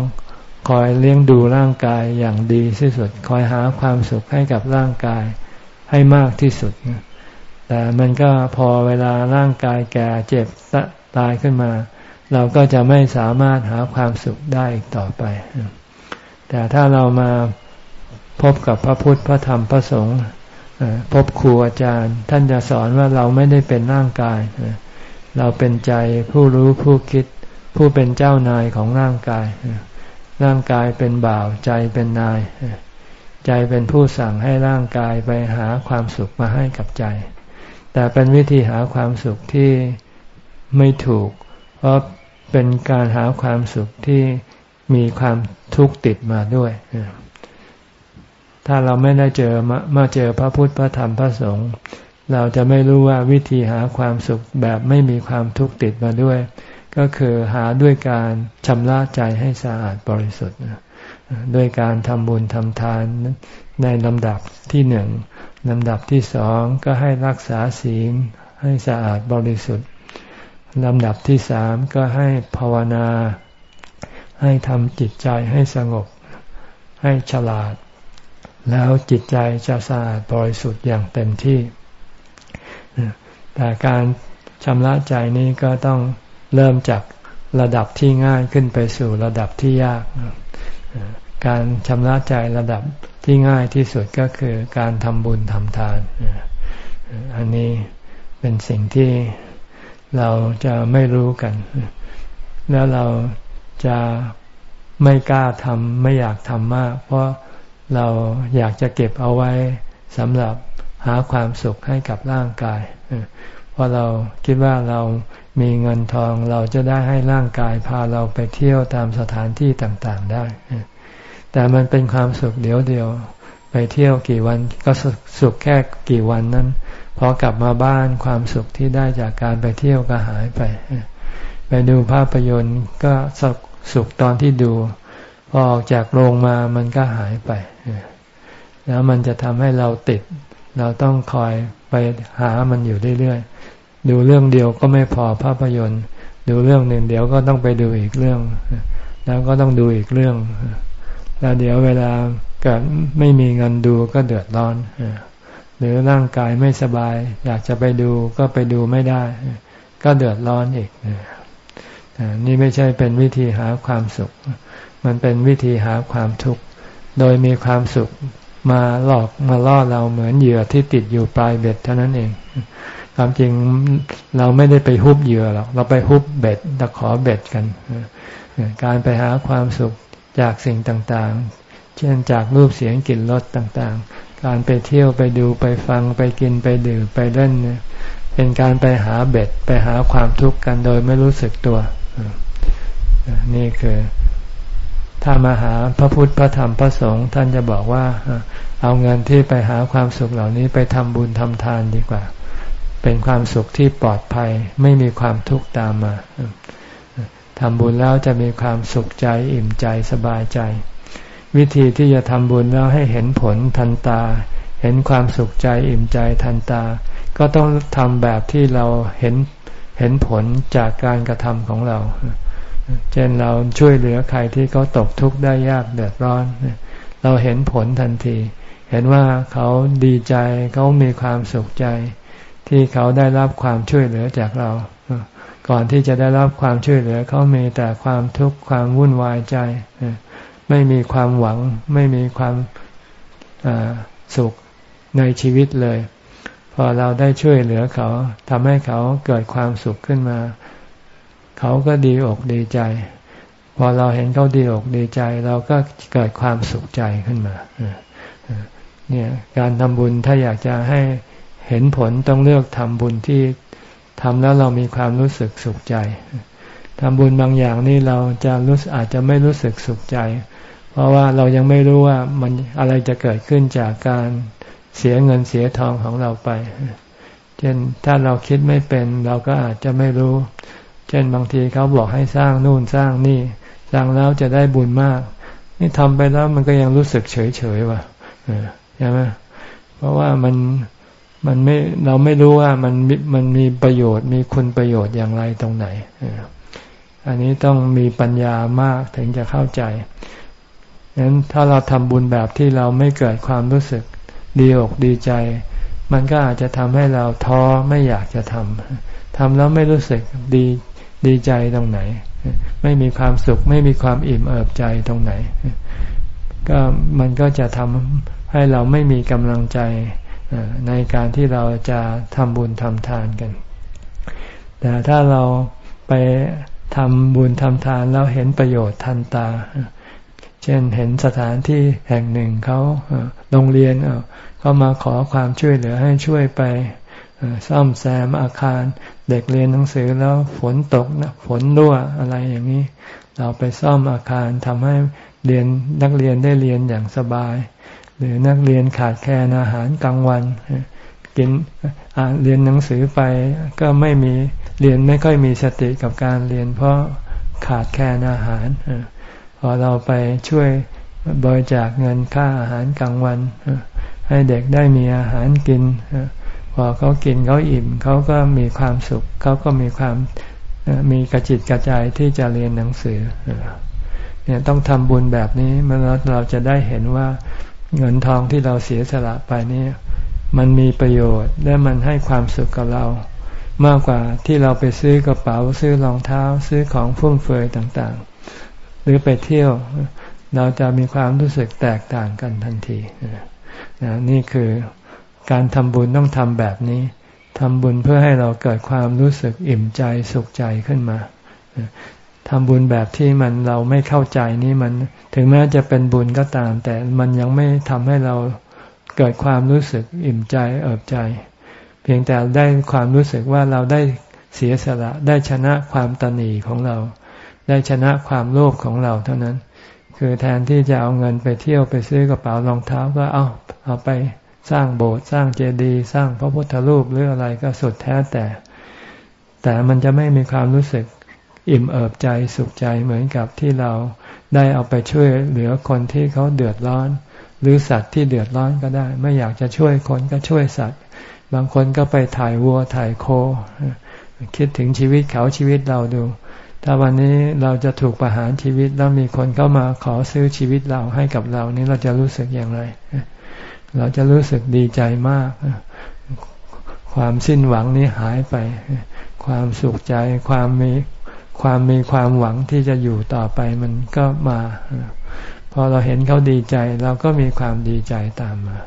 คอยเลี้ยงดูร่างกายอย่างดีที่สุด คอยหาความสุขให้กับร่างกายให้มากที่สุด แต่มันก็พอเวลาร่างกายแก่เจ็บตายขึ้นมา เราก็จะไม่สามารถหาความสุขได้อีกต่อไป แต่ถ้าเรามาพบกับพระพุทธพระธรรมพระสงฆ์พบครูอาจารย์ ท่านจะสอนว่าเราไม่ได้เป็นร่างกาย เราเป็นใจผู้รู้ผู้คิด ผู้เป็นเจ้านายของร่างกาย ร่างกายเป็นบ่าวใจเป็นนาย ใจเป็นผู้สั่งให้ร่างกายไปหาความสุขมาให้กับใจ แต่เป็นวิธีหาความสุขที่ไม่ถูก เพราะเป็นการหาความสุขที่มีความทุกข์ติดมาด้วย ถ้าเราไม่ได้เจอมาเจอพระพุทธพระธรรมพระสงฆ์เราจะไม่รู้ว่าวิธีหาความสุขแบบไม่มีความทุกข์ติดมาด้วย ก็คือหาด้วยการชำระใจให้สะอาดบริสุทธิ์ด้วยการทำบุญทำทานในลำดับที่หนึ่งลำดับที่สองก็ให้รักษาศีลให้สะอาดบริสุทธิ์ ลำดับที่สามก็ให้ภาวนา ให้ทำจิตใจให้สงบ ให้ฉลาด แล้วจิตใจจะสะอาดบริสุทธิ์อย่างเต็มที่ แต่การชำระใจนี้ก็ต้องเริ่มจากระดับที่ง่ายขึ้นไปสู่ระดับที่ยาก การชำระใจระดับที่ง่ายที่สุดก็คือการทำบุญทำทาน อันนี้เป็นสิ่งที่ เราจะไม่รู้กัน แล้วเราจะไม่กล้าทำไม่อยากทำมาก เพราะเราอยากจะเก็บเอาไว้สำหรับหาความสุขให้กับร่างกายเพราะเราคิดว่าเรามีเงินทองเราจะได้ให้ร่างกายพาเราไปเที่ยวตามสถานที่ต่างๆได้ แต่มันเป็นความสุขเดียวเดียว ไปเที่ยวกี่วันก็สุขแค่กี่วันนั้น พอกลับมาบ้านความสุขที่ได้จากการไปเที่ยวก็หายไป ไปดูภาพยนตร์ก็สุขตอนที่ดู พอออกจากโรงมามันก็หายไป แล้วมันจะทำให้เราติด เราต้องคอยไปหามันอยู่เรื่อยๆ ดูเรื่องเดียวก็ไม่พอภาพยนตร์ ดูเรื่องหนึ่งเดี๋ยวก็ต้องไปดูอีกเรื่อง แล้วก็ต้องดูอีกเรื่อง แล้วเดี๋ยวเวลาเกิดไม่มีเงินดูก็เดือดร้อน หรือร่างกายไม่สบาย อยากจะไปดูก็ไปดูไม่ได้ ก็เดือดร้อนอีกนี่ไม่ใช่เป็นวิธีหาความสุข มันเป็นวิธีหาความทุกข์ โดยมีความสุขมาหลอกมาล่อเราเหมือนเหยื่อที่ติดอยู่ปลายเบ็ดเท่านั้นเอง ความจริงเราไม่ได้ไปฮุบเหยื่อหรอก เราไปฮุบเบ็ดตะขอเบ็ดกัน การไปหาความสุขจากสิ่งต่างๆ เช่นจากรูปเสียงกลิ่นรสต่างๆ การไปเที่ยวไปดูไปฟังไปกินไปดื่มไปเล่นเป็นการไปหาเบ็ดไปหาความทุกข์กันโดยไม่รู้สึกตัวนี่คือถ้ามาหาพระพุทธพระธรรมพระสงฆ์ท่านจะบอกว่าเอาเงินที่ไปหาความสุขเหล่านี้ไปทำบุญทำทานดีกว่า เป็นความสุขที่ปลอดภัยไม่มีความทุกข์ตามมาทำบุญแล้วจะมีความสุขใจอิ่มใจสบายใจ วิธีที่จะทำบุญแล้วให้เห็นผลทันตา เห็นความสุขใจอิ่มใจทันตา ก็ต้องทำแบบที่เราเห็นเห็นผลจากการกระทำของเรา เช่นเราช่วยเหลือใครที่เขาตกทุกข์ได้ยากเดือดร้อน เราเห็นผลทันที เห็นว่าเขาดีใจเขามีความสุขใจ ที่เขาได้รับความช่วยเหลือจากเรา ก่อนที่จะได้รับความช่วยเหลือเขามีแต่ความทุกข์ความวุ่นวายใจ ไม่มีความหวัง ไม่มีความสุขในชีวิตเลย พอเราได้ช่วยเหลือเขาทำให้เขาเกิดความสุขขึ้นมา เขาก็ดีอกดีใจ พอเราเห็นเขาดีอกดีใจ เราก็เกิดความสุขใจขึ้นมาเนี่ยการทำบุญถ้าอยากจะให้เห็นผลต้องเลือกทำบุญที่ทำแล้วเรามีความรู้สึกสุขใจทำบุญบางอย่างนี่เราจะรู้อาจจะไม่รู้สึกสุขใจ เพเพราะว่าเรายังไม่รู้ว่ามันอะไรจะเกิดขึ้นจากการเสียเงินเสียทองของเราไป เช่นถ้าเราคิดไม่เป็นเราก็อาจจะไม่รู้ เช่นบางทีเขาบอกให้สร้างนู่นสร้างนี่ สร้างแล้วจะได้บุญมาก นี่ทำไปแล้วมันก็ยังรู้สึกเฉยเฉยว่ะใช่ไหมเพราะว่ามันมันไม่เราไม่รู้ว่ามันมันมีประโยชน์มีคุณประโยชน์อย่างไรตรงไหน อันนี้ต้องมีปัญญามากถึงจะเข้าใจ นั้นถ้าเราทำบุญแบบที่เราไม่เกิดความรู้สึกดีอกดีใจ มันก็อาจจะทำให้เราท้อไม่อยากจะทำทำแล้วไม่รู้สึกดีดีใจตรงไหน ไม่มีความสุข ไม่มีความอิ่มเอิบใจตรงไหน ก็มันก็จะทำให้เราไม่มีกำลังใจในการที่เราจะทำบุญทำทานกัน แต่ถ้าเราไปทำบุญทำทานแล้วเห็นประโยชน์ทันตา เช่นเห็นสถานที่แห่งหนึ่งเขาโรงเรียนเขามาขอความช่วยเหลือให้ช่วยไปซ่อมแซมอาคาร เด็กเรียนหนังสือแล้วฝนตกนะฝนรั่วอะไรอย่างนี้ เราไปซ่อมอาคารทำให้เรียนนักเรียนได้เรียนอย่างสบาย หรือนักเรียนขาดแคลนอาหารกลางวันกินอ่านเรียนหนังสือไปก็ไม่มีเรียนไม่ค่อยมีสติกับการเรียนเพราะขาดแคลนอาหาร อเราไปช่วยบริจาคเงินค่าอาหารกลางวัน ให้เด็กได้มีอาหารกิน พอเขากินเขาอิ่มเขาก็มีความสุข เขาก็มีความมีกระจิตกระใจที่จะเรียนหนังสือเนี่ยต้องทำบุญแบบนี้มันเราจะได้เห็นว่าเงินทองที่เราเสียสละไปนี่มันมีประโยชน์และมันให้ความสุขกับเรา มากกว่าที่เราไปซื้อกระเป๋าซื้อรองเท้า ซื้อของฟุ่มเฟือยต่างๆ หรือไปเที่ยว เราจะมีความรู้สึกแตกต่างกันทันทีนี่คือการทำบุญต้องทำแบบนี้ทำบุญเพื่อให้เราเกิดความรู้สึกอิ่มใจสุขใจขึ้นมาทำบุญแบบที่มันเราไม่เข้าใจนี่มัน ถึงแม้จะเป็นบุญก็ตาม แต่มันยังไม่ทำให้เราเกิดความรู้สึกอิ่มใจเอิบใจ เพียงแต่ได้ความรู้สึกว่าเราได้เสียสละได้ชนะความตนีของเรา ได้ชนะความโลภของเราเท่านั้น คือแทนที่จะเอาเงินไปเที่ยวไปซื้อกระเป๋ารองเท้าก็เอาเอาไปสร้างโบสถ์สร้างเจดีย์สร้างพระพุทธรูปหรืออะไรก็สุดแท้แต่ แต่มันจะไม่มีความรู้สึกอิ่มเอิบใจสุขใจเหมือนกับที่เราได้เอาไปช่วยเหลือคนที่เขาเดือดร้อน หรือสัตว์ที่เดือดร้อนก็ได้ ไม่อยากจะช่วยคนก็ช่วยสัตว์ บางคนก็ไปถ่ายวัวถ่ายโค คิดถึงชีวิตเขาชีวิตเราดู ถ้าวันนี้เราจะถูกประหารชีวิตแล้วมีคนเข้ามาขอซื้อชีวิตเราให้กับเรานี่เราจะรู้สึกอย่างไร เราจะรู้สึกดีใจมาก ความสิ้นหวังนี้หายไป ความสุขใจ ความมีความมีความหวังที่จะอยู่ต่อไปมันก็มา พอเราเห็นเขาดีใจ เราก็มีความดีใจตามมา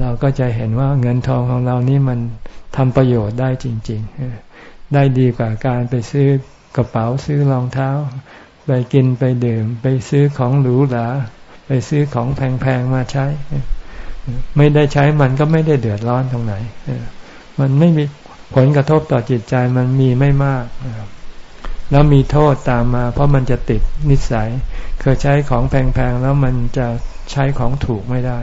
เราก็จะเห็นว่าเงินทองของเรานี่มันทำประโยชน์ได้จริง ๆ ได้ดีกว่าการไปซื้อ กระเป๋าซื้อรองเท้า ไปกินไปดื่ม ไปซื้อของหรูหราไปซื้อของแพงๆมาใช้ ไม่ได้ใช้มันก็ไม่ได้เดือดร้อนตรงไหนมันไม่มีผลกระทบต่อจิตใจมันมีไม่มาก แล้วมีโทษตามมา เพราะมันจะติดนิสัย เคยใช้ของแพงๆแล้วมันจะใช้ของถูกไม่ได้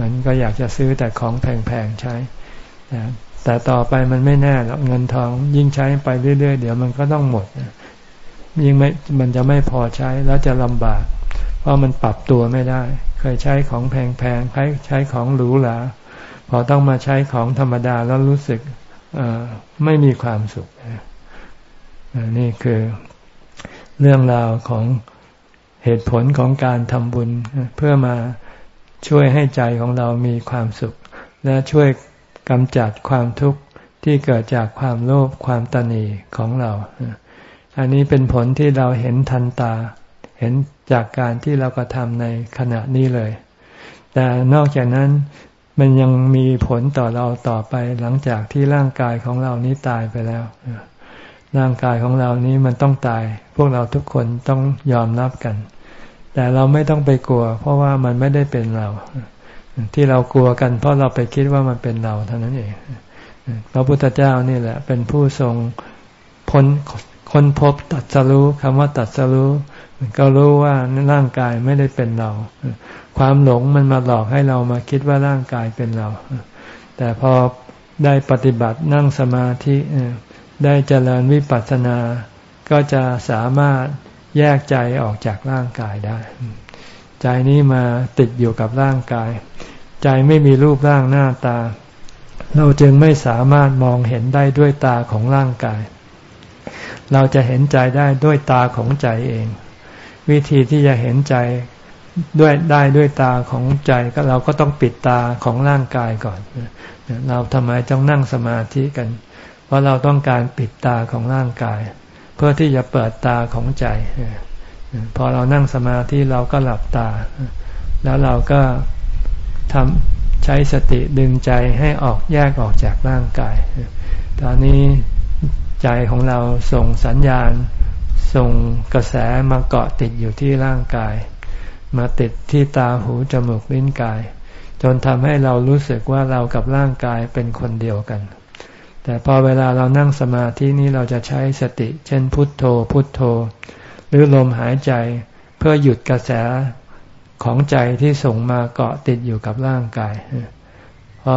มันก็อยากจะซื้อแต่ของแพงๆใช้ แต่ต่อไปมันไม่แน่หรอกเงินทอง ยิ่งใช้ไปเรื่อย ๆ เดี๋ยวมันก็ต้องหมดยิ่งไม่มันจะไม่พอใช้แล้วจะลำบาก เพราะมันปรับตัวไม่ได้ เคยใช้ของแพงๆใช้ใช้ของหรูหราพอต้องมาใช้ของธรรมดาแล้วรู้สึกไม่มีความสุขนี่คือเรื่องราวของเหตุผลของการทำบุญเพื่อมาช่วยให้ใจของเรามีความสุข และช่วย กำจัดความทุกข์ที่เกิดจากความโลภความตนีของเรา อันนี้เป็นผลที่เราเห็นทันตา เห็นจากการที่เรากระทำในขณะนี้เลย แต่นอกจากนั้นมันยังมีผลต่อเราต่อไปหลังจากที่ร่างกายของเรานี้ตายไปแล้ว ร่างกายของเรานี้มันต้องตาย พวกเราทุกคนต้องยอมรับกัน แต่เราไม่ต้องไปกลัว เพราะว่ามันไม่ได้เป็นเรา ที่เรากลัวกัน เพราะเราไปคิดว่ามันเป็นเราเท่านั้นเองพระพุทธเจ้านี่แหละ เป็นผู้ทรงพ้นค้นพบตัดสรู้คำว่าตัดสรู้ก็รู้ว่าร่างกายไม่ได้เป็นเรา ความหลงมันมาหลอกให้เรามาคิดว่าร่างกายเป็นเรา แต่พอได้ปฏิบัตินั่งสมาธิได้เจริญวิปัสสนา ก็จะสามารถแยกใจออกจากร่างกายได้ ใจนี้มาติดอยู่กับร่างกาย ใจไม่มีรูปร่างหน้าตา เราจึงไม่สามารถมองเห็นได้ด้วยตาของร่างกาย เราจะเห็นใจได้ด้วยตาของใจเอง วิธีที่จะเห็นใจด้วยได้ด้วยตาของใจก็เราก็ต้องปิดตาของร่างกายก่อน เราทำไมต้องนั่งสมาธิกัน เพราะเราต้องการปิดตาของร่างกาย เพื่อที่จะเปิดตาของใจ พอเรานั่งสมาธิเราก็หลับตา แล้วเราก็ทำใช้สติดึงใจให้ออกแยกออกจากร่างกาย ตอนนี้ใจของเราส่งสัญญาณ ส่งกระแสมาเกาะติดอยู่ที่ร่างกาย มาติดที่ตาหูจมูกลิ้นกาย จนทำให้เรารู้สึกว่าเรากับร่างกายเป็นคนเดียวกัน แต่พอเวลาเรานั่งสมาธินี้เราจะใช้สติ เช่นพุทโธ พุทโธ รือลมหายใจเพื่อหยุดกระแสของใจที่ส่งมาเกาะติดอยู่กับร่างกายพอ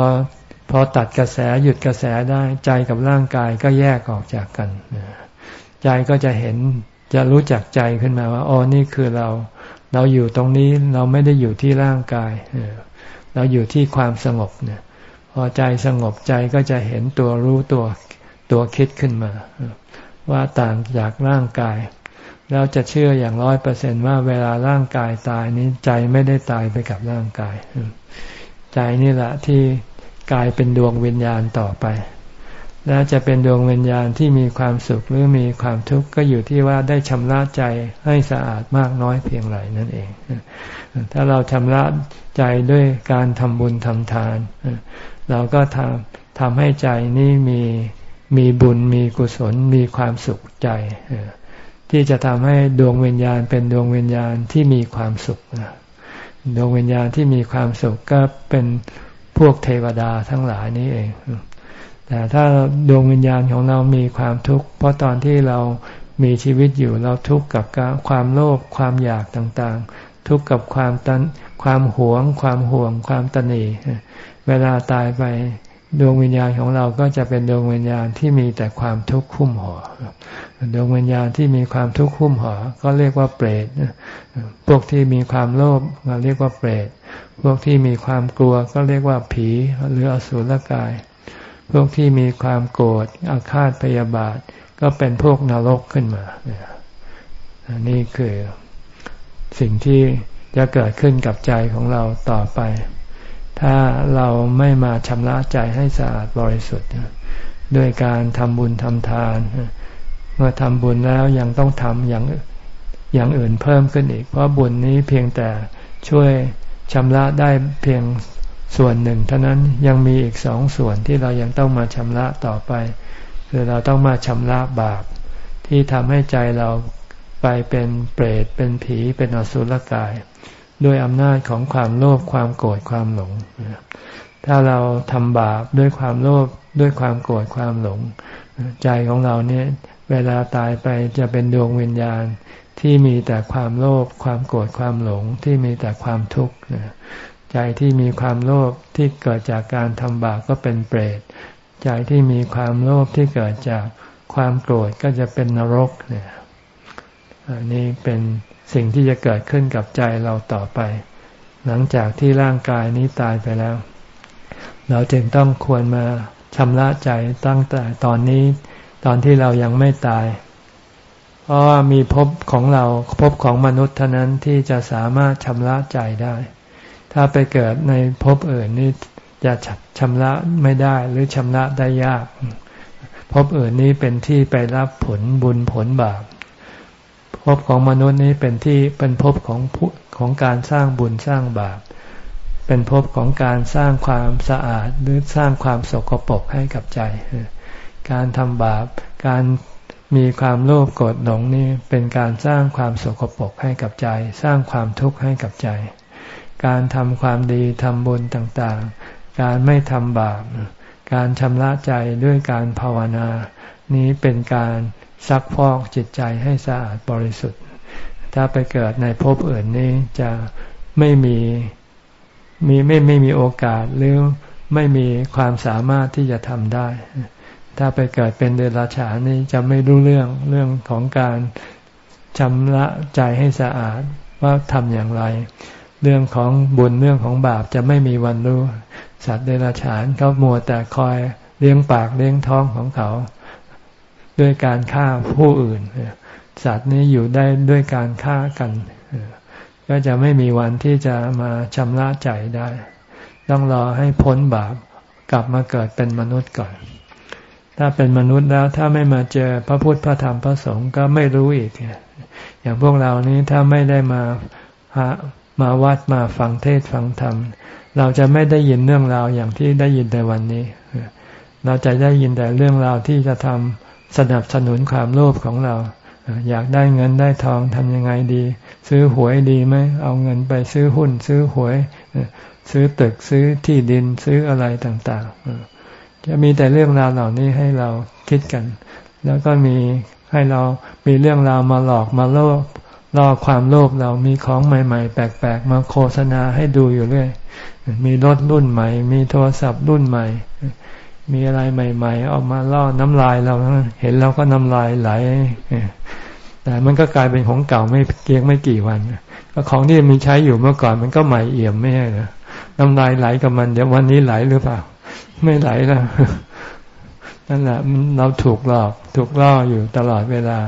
พอตัดกระแสหยุดกระแสได้ใจกับร่างกายก็แยกออกจากกัน ใจก็จะเห็นจะรู้จักใจขึ้นมาว่าอ๋อนี่คือเรา เราอยู่ตรงนี้เราไม่ได้อยู่ที่ร่างกาย เราอยู่ที่ความสงบเนี่ยพอใจสงบใจก็จะเห็นตัวรู้ตัวตัวคิดขึ้นมา ว่าต่างจากร่างกาย แล้วจะเชื่ออย่างร้อยเปอร์เซนว่าเวลาร่างกายตายนี้ใจไม่ได้ตายไปกับร่างกาย ใจนี่แหละที่กลายเป็นดวงวิญญาณต่อไป แล้วจะเป็นดวงวิญญาณที่มีความสุขหรือมีความทุกข์ก็อยู่ที่ว่าได้ชำระใจให้สะอาดมากน้อยเพียงไรนั่นเอง ถ้าเราชำระใจด้วยการทำบุญทำทาน เราก็ทำทำให้ใจนี้มีมีบุญมีกุศลมีความสุขใจ ที่จะทำให้ดวงวิญญาณเป็นดวงวิญญาณที่มีความสุขดวงวิญญาณที่มีความสุขก็เป็นพวกเทวดาทั้งหลายนี้เอง แต่ถ้าดวงวิญญาณของเรามีความทุกข์เพราะตอนที่เรามีชีวิตอยู่เราทุกข์กับความโลภความอยากต่างๆ ทุกข์กับความตันความหวง ความห่วง ความตนีเวลาตายไป ดวงวิญญาณของเราก็จะเป็นดวงวิญญาณที่มีแต่ความทุกข์คุ้มห่อดวงวิญญาณที่มีความทุกข์คุ้มห่อก็เรียกว่าเปรตพวกที่มีความโลภก็เรียกว่าเปรตพวกที่มีความกลัวก็เรียกว่าผีหรืออสุรกาย พวกที่มีความโกรธอาฆาตพยาบาท ก็เป็นพวกนรกขึ้นมานี่คือสิ่งที่จะเกิดขึ้นกับใจของเราต่อไป ถ้าเราไม่มาชำระใจให้สะอาดบริสุทธิ์ด้วยการทำบุญทำทาน เมื่อทำบุญแล้วยังต้องทำอย่างอย่างอื่นเพิ่มขึ้นอีก เพราะบุญนี้เพียงแต่ช่วยชำระได้เพียงส่วนหนึ่ง เท่านั้นยังมีอีกสองส่วนที่เรายังต้องมาชำระต่อไป คือเราต้องมาชำระบาป ที่ทำให้ใจเราไปเป็นเปรตเป็นผีเป็นอสุรกาย ด้วยอำนาจของความโลภความโกรธความหลง ถ้าเราทำบาปด้วยความโลภด้วยความโกรธความหลง ใจของเราเนี่ยเวลาตายไปจะเป็นดวงวิญญาณที่มีแต่ความโลภความโกรธความหลงที่มีแต่ความทุกข์ใจที่มีความโลภที่เกิดจากการทำบาปก็เป็นเปรต ใจที่มีความโลภที่เกิดจากความโกรธก็จะเป็นนรกเนี่ยอันนี้เป็น สิ่งที่จะเกิดขึ้นกับใจเราต่อไป หลังจากที่ร่างกายนี้ตายไปแล้ว เราจึงต้องควรมาชำระใจตั้งแต่ตอนนี้ ตอนที่เรายังไม่ตาย เพราะว่ามีภพของเราภพของมนุษย์เท่านั้นที่จะสามารถชำระใจได้ ถ้าไปเกิดในภพอื่นนี่จะชำระไม่ได้หรือชำระได้ยากภพอื่นนี้เป็นที่ไปรับผลบุญผลบาป ภพของมนุษย์นี้เป็นที่เป็นภพของของการสร้างบุญสร้างบาป เป็นภพของการสร้างความสะอาดหรือสร้างความสกปรกให้กับใจ การทำบาป การมีความโลภโกรธหลงนี่เป็นการสร้างความสกปรกให้กับใจ สร้างความทุกข์ให้กับใจ การทำความดีทำบุญต่างๆ การไม่ทำบาป การชำระใจด้วยการภาวนา นี้เป็นการ ซักพอกจิตใจให้สะอาดบริสุทธิ์ ถ้าไปเกิดในภพอื่นนี้จะไม่มีมีไม่ไม่มีโอกาสหรือไม่มีความสามารถที่จะทำได้ ถ้าไปเกิดเป็นเดรัจฉานนี้จะไม่รู้เรื่องเรื่องของการชำระใจให้สะอาดว่าทำอย่างไร เรื่องของบุญเรื่องของบาปจะไม่มีวันรู้ สัตว์เดรัจฉานเขามัวแต่คอยเลี้ยงปากเลี้ยงท้องของเขา ด้วยการฆ่าผู้อื่น สัตว์นี้อยู่ได้ด้วยการฆ่ากัน ก็จะไม่มีวันที่จะมาชำระใจได้ ต้องรอให้พ้นบาปกลับมาเกิดเป็นมนุษย์ก่อน ถ้าเป็นมนุษย์แล้วถ้าไม่มาเจอพระพุทธพระธรรมพระสงฆ์ก็ไม่รู้อีก อย่างพวกเรานี้ถ้าไม่ได้มามาวัดมาฟังเทศฟังธรรม เราจะไม่ได้ยินเรื่องราวอย่างที่ได้ยินในวันนี้ เราจะได้ยินแต่เรื่องราวที่จะทำ สนับสนุนความโลภของเรา อยากได้เงินได้ทองทำยังไงดี ซื้อหวยดีไหมเอาเงินไปซื้อหุ้น ซื้อหวย ซื้อตึกซื้อที่ดินซื้ออะไรต่างๆ จะมีแต่เรื่องราวเหล่านี้ให้เราคิดกัน แล้วก็มีให้เรามีเรื่องราวมาหลอกมาโลภล่อความโลภเรามีของใหม่ ๆ แปลกๆ มาโฆษณาให้ดูอยู่เรื่อย มีรถรุ่นใหม่ มีโทรศัพท์รุ่นใหม่ มีอะไรใหม่ ๆ ออกมาล่อน้ำลายเราเห็นเราก็น้ำลายไหลแต่มันก็กลายเป็นของเก่าไม่เกียงไม่กี่วันของที่มีใช้อยู่เมื่อก่อนมันก็ใหม่เอี่ยมไม่ใช่เหรอน้ำลายไหลกับมันเดี๋ยววันนี้ไหลหรือเปล่า ไม่ไหลแล้วนั่นแหละเราถูกหลอกถูกล่ออยู่ตลอดเวลา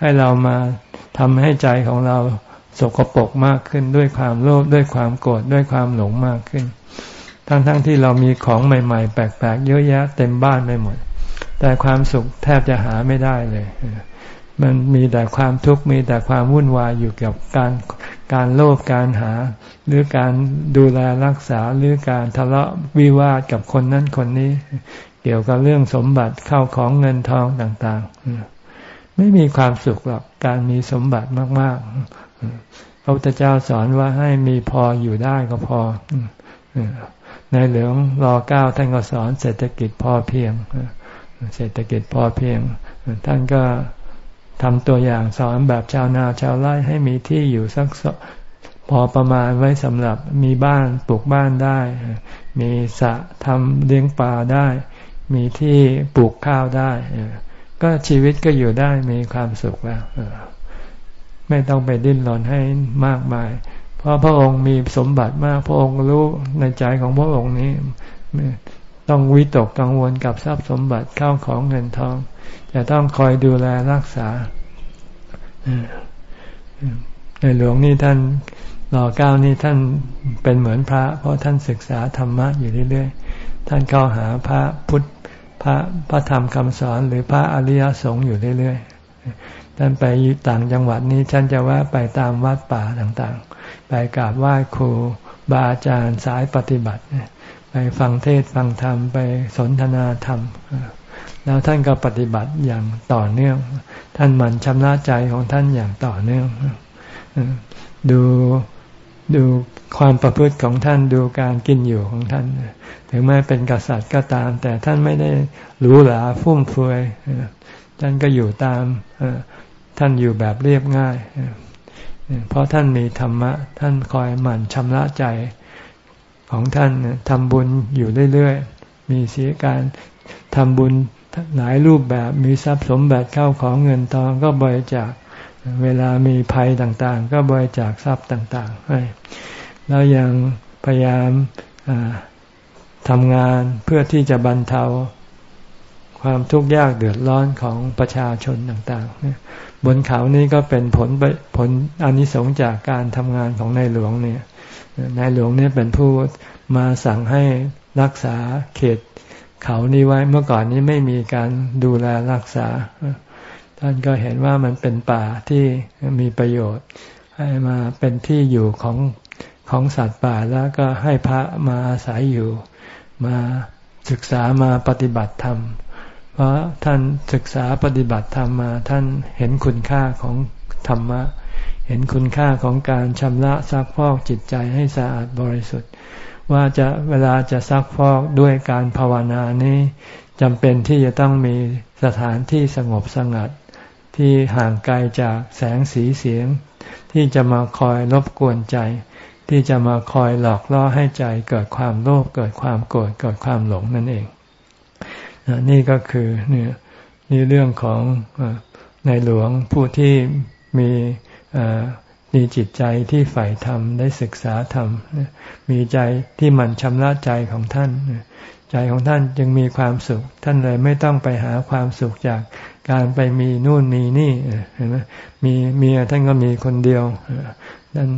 ให้เรามาทำให้ใจของเราสกปรกมากขึ้นด้วยความโลภด้วยความโกรธด้วยความหลงมากขึ้น ทั้งๆทที่เรามีของใหม่ ๆ แปลกๆ เยอะแยะเต็มบ้านไปหมด แต่ความสุขแทบจะหาไม่ได้เลย มันมีแต่ความทุกข์มีแต่ความวุ่นวายอยู่กับการการโลภการหา หรือการดูแลรักษาหรือการทะเลาะวิวาทกับคนนั้นคนนี้ เกี่ยวกับเรื่องสมบัติเข้าของเงินทองต่าง ๆ ไม่มีความสุขหรอกการมีสมบัติมาก ๆพระพุทธเจ้าสอนว่าให้มีพออยู่ได้ก็พอ ในหลวงรอเก้าท่านก็สอนเศรษฐกิจพอเพียง เศรษฐกิจพอเพียง ท่านก็ทำตัวอย่างสอนแบบชาวนาชาวไร่ให้มีที่อยู่สักพอประมาณไว้สำหรับมีบ้านปลูกบ้านได้ มีสระทำเลี้ยงปลาได้ มีที่ปลูกข้าวได้ ก็ชีวิตก็อยู่ได้มีความสุขแล้วไม่ต้องไปดิ้นรนให้มากมาย พราะพระองค์มีสมบัติมาก พระองค์รู้ในใจของพระองค์นี้ ต้องวิตกกังวลกับทรัพย์สมบัติเข้าของเงินทอง จะต้องคอยดูแลรักษาในหลวงนี่ท่านหล่อเก้านี่ท่านเป็นเหมือนพระ เพราะท่านศึกษาธรรมะอยู่เรื่อยๆ ท่านเข้าหาพระพุทธพระพระธรรมคำสอนหรือพระอริยสงฆ์อยู่เรื่อยๆ ท่านไปต่างจังหวัดนี้ท่านจะว่าไปตามวัดป่าต่างๆ กราบไหว้ครูบาอาจารย์สายปฏิบัติ ไปฟังเทศฟังธรรม ไปสนทนาธรรม แล้วท่านก็ปฏิบัติอย่างต่อเนื่อง ท่านหมั่นชำระใจของท่านอย่างต่อเนื่องดูดูความประพฤติของท่านดูการกินอยู่ของท่าน ถึงแม้เป็นกษัตริย์ก็ตาม แต่ท่านไม่ได้หรูหราฟุ่มเฟือยท่านก็อยู่ตามท่านอยู่แบบเรียบง่าย เพราะท่านมีธรรมะ ท่านคอยหมั่นชำระใจของท่านทำบุญอยู่เรื่อยๆ มีเสียการทำบุญหลายรูปแบบมีทรัพย์สมบัติเข้าของเงินทองก็บริจาคเวลามีภัยต่างๆ ก็บริจาคทรัพย์ต่างๆให้แล้วยังพยายามทำงานเพื่อที่จะบรรเทาความทุกข์ยากเดือดร้อนของประชาชนต่างๆ บนเขานี้ก็เป็นผลผลอนิสงส์จากการทำงานของนายหลวงเนี่ยนายหลวงเนี่ยเป็นผู้มาสั่งให้รักษาเขตเขานี้ไว้เมื่อก่อนนี้ไม่มีการดูแลรักษา ท่านก็เห็นว่ามันเป็นป่าที่มีประโยชน์ ให้มาเป็นที่อยู่ของของสัตว์ป่าแล้วก็ให้พระมาอาศัยอยู่ มาศึกษามาปฏิบัติธรรม เพราะท่านศึกษาปฏิบัติธรรมมา ท่านเห็นคุณค่าของธรรมะ เห็นคุณค่าของการชำระซักพอกจิตใจให้สะอาดบริสุทธิ์ ว่าจะเวลาจะซักพอกด้วยการภาวนานี้จำเป็นที่จะต้องมีสถานที่สงบสงัด ที่ห่างไกลจากแสงสีเสียง ที่จะมาคอยรบกวนใจ ที่จะมาคอยหลอกล่อให้ใจเกิดความโลภเกิดความโกรธเกิดความหลงนั่นเอง นี่ก็คือเนี่ยนี่เรื่องของในหลวงผู้ที่มีมีจิตใจที่ใฝ่ธรรมได้ศึกษาธรรมมีใจที่มันชำระใจของท่าน ใจของท่านจึงมีความสุข ท่านเลยไม่ต้องไปหาความสุขจากการไปมีนู่นมีนี่เห็นไหมมีเมียท่านก็มีคนเดียวนั่น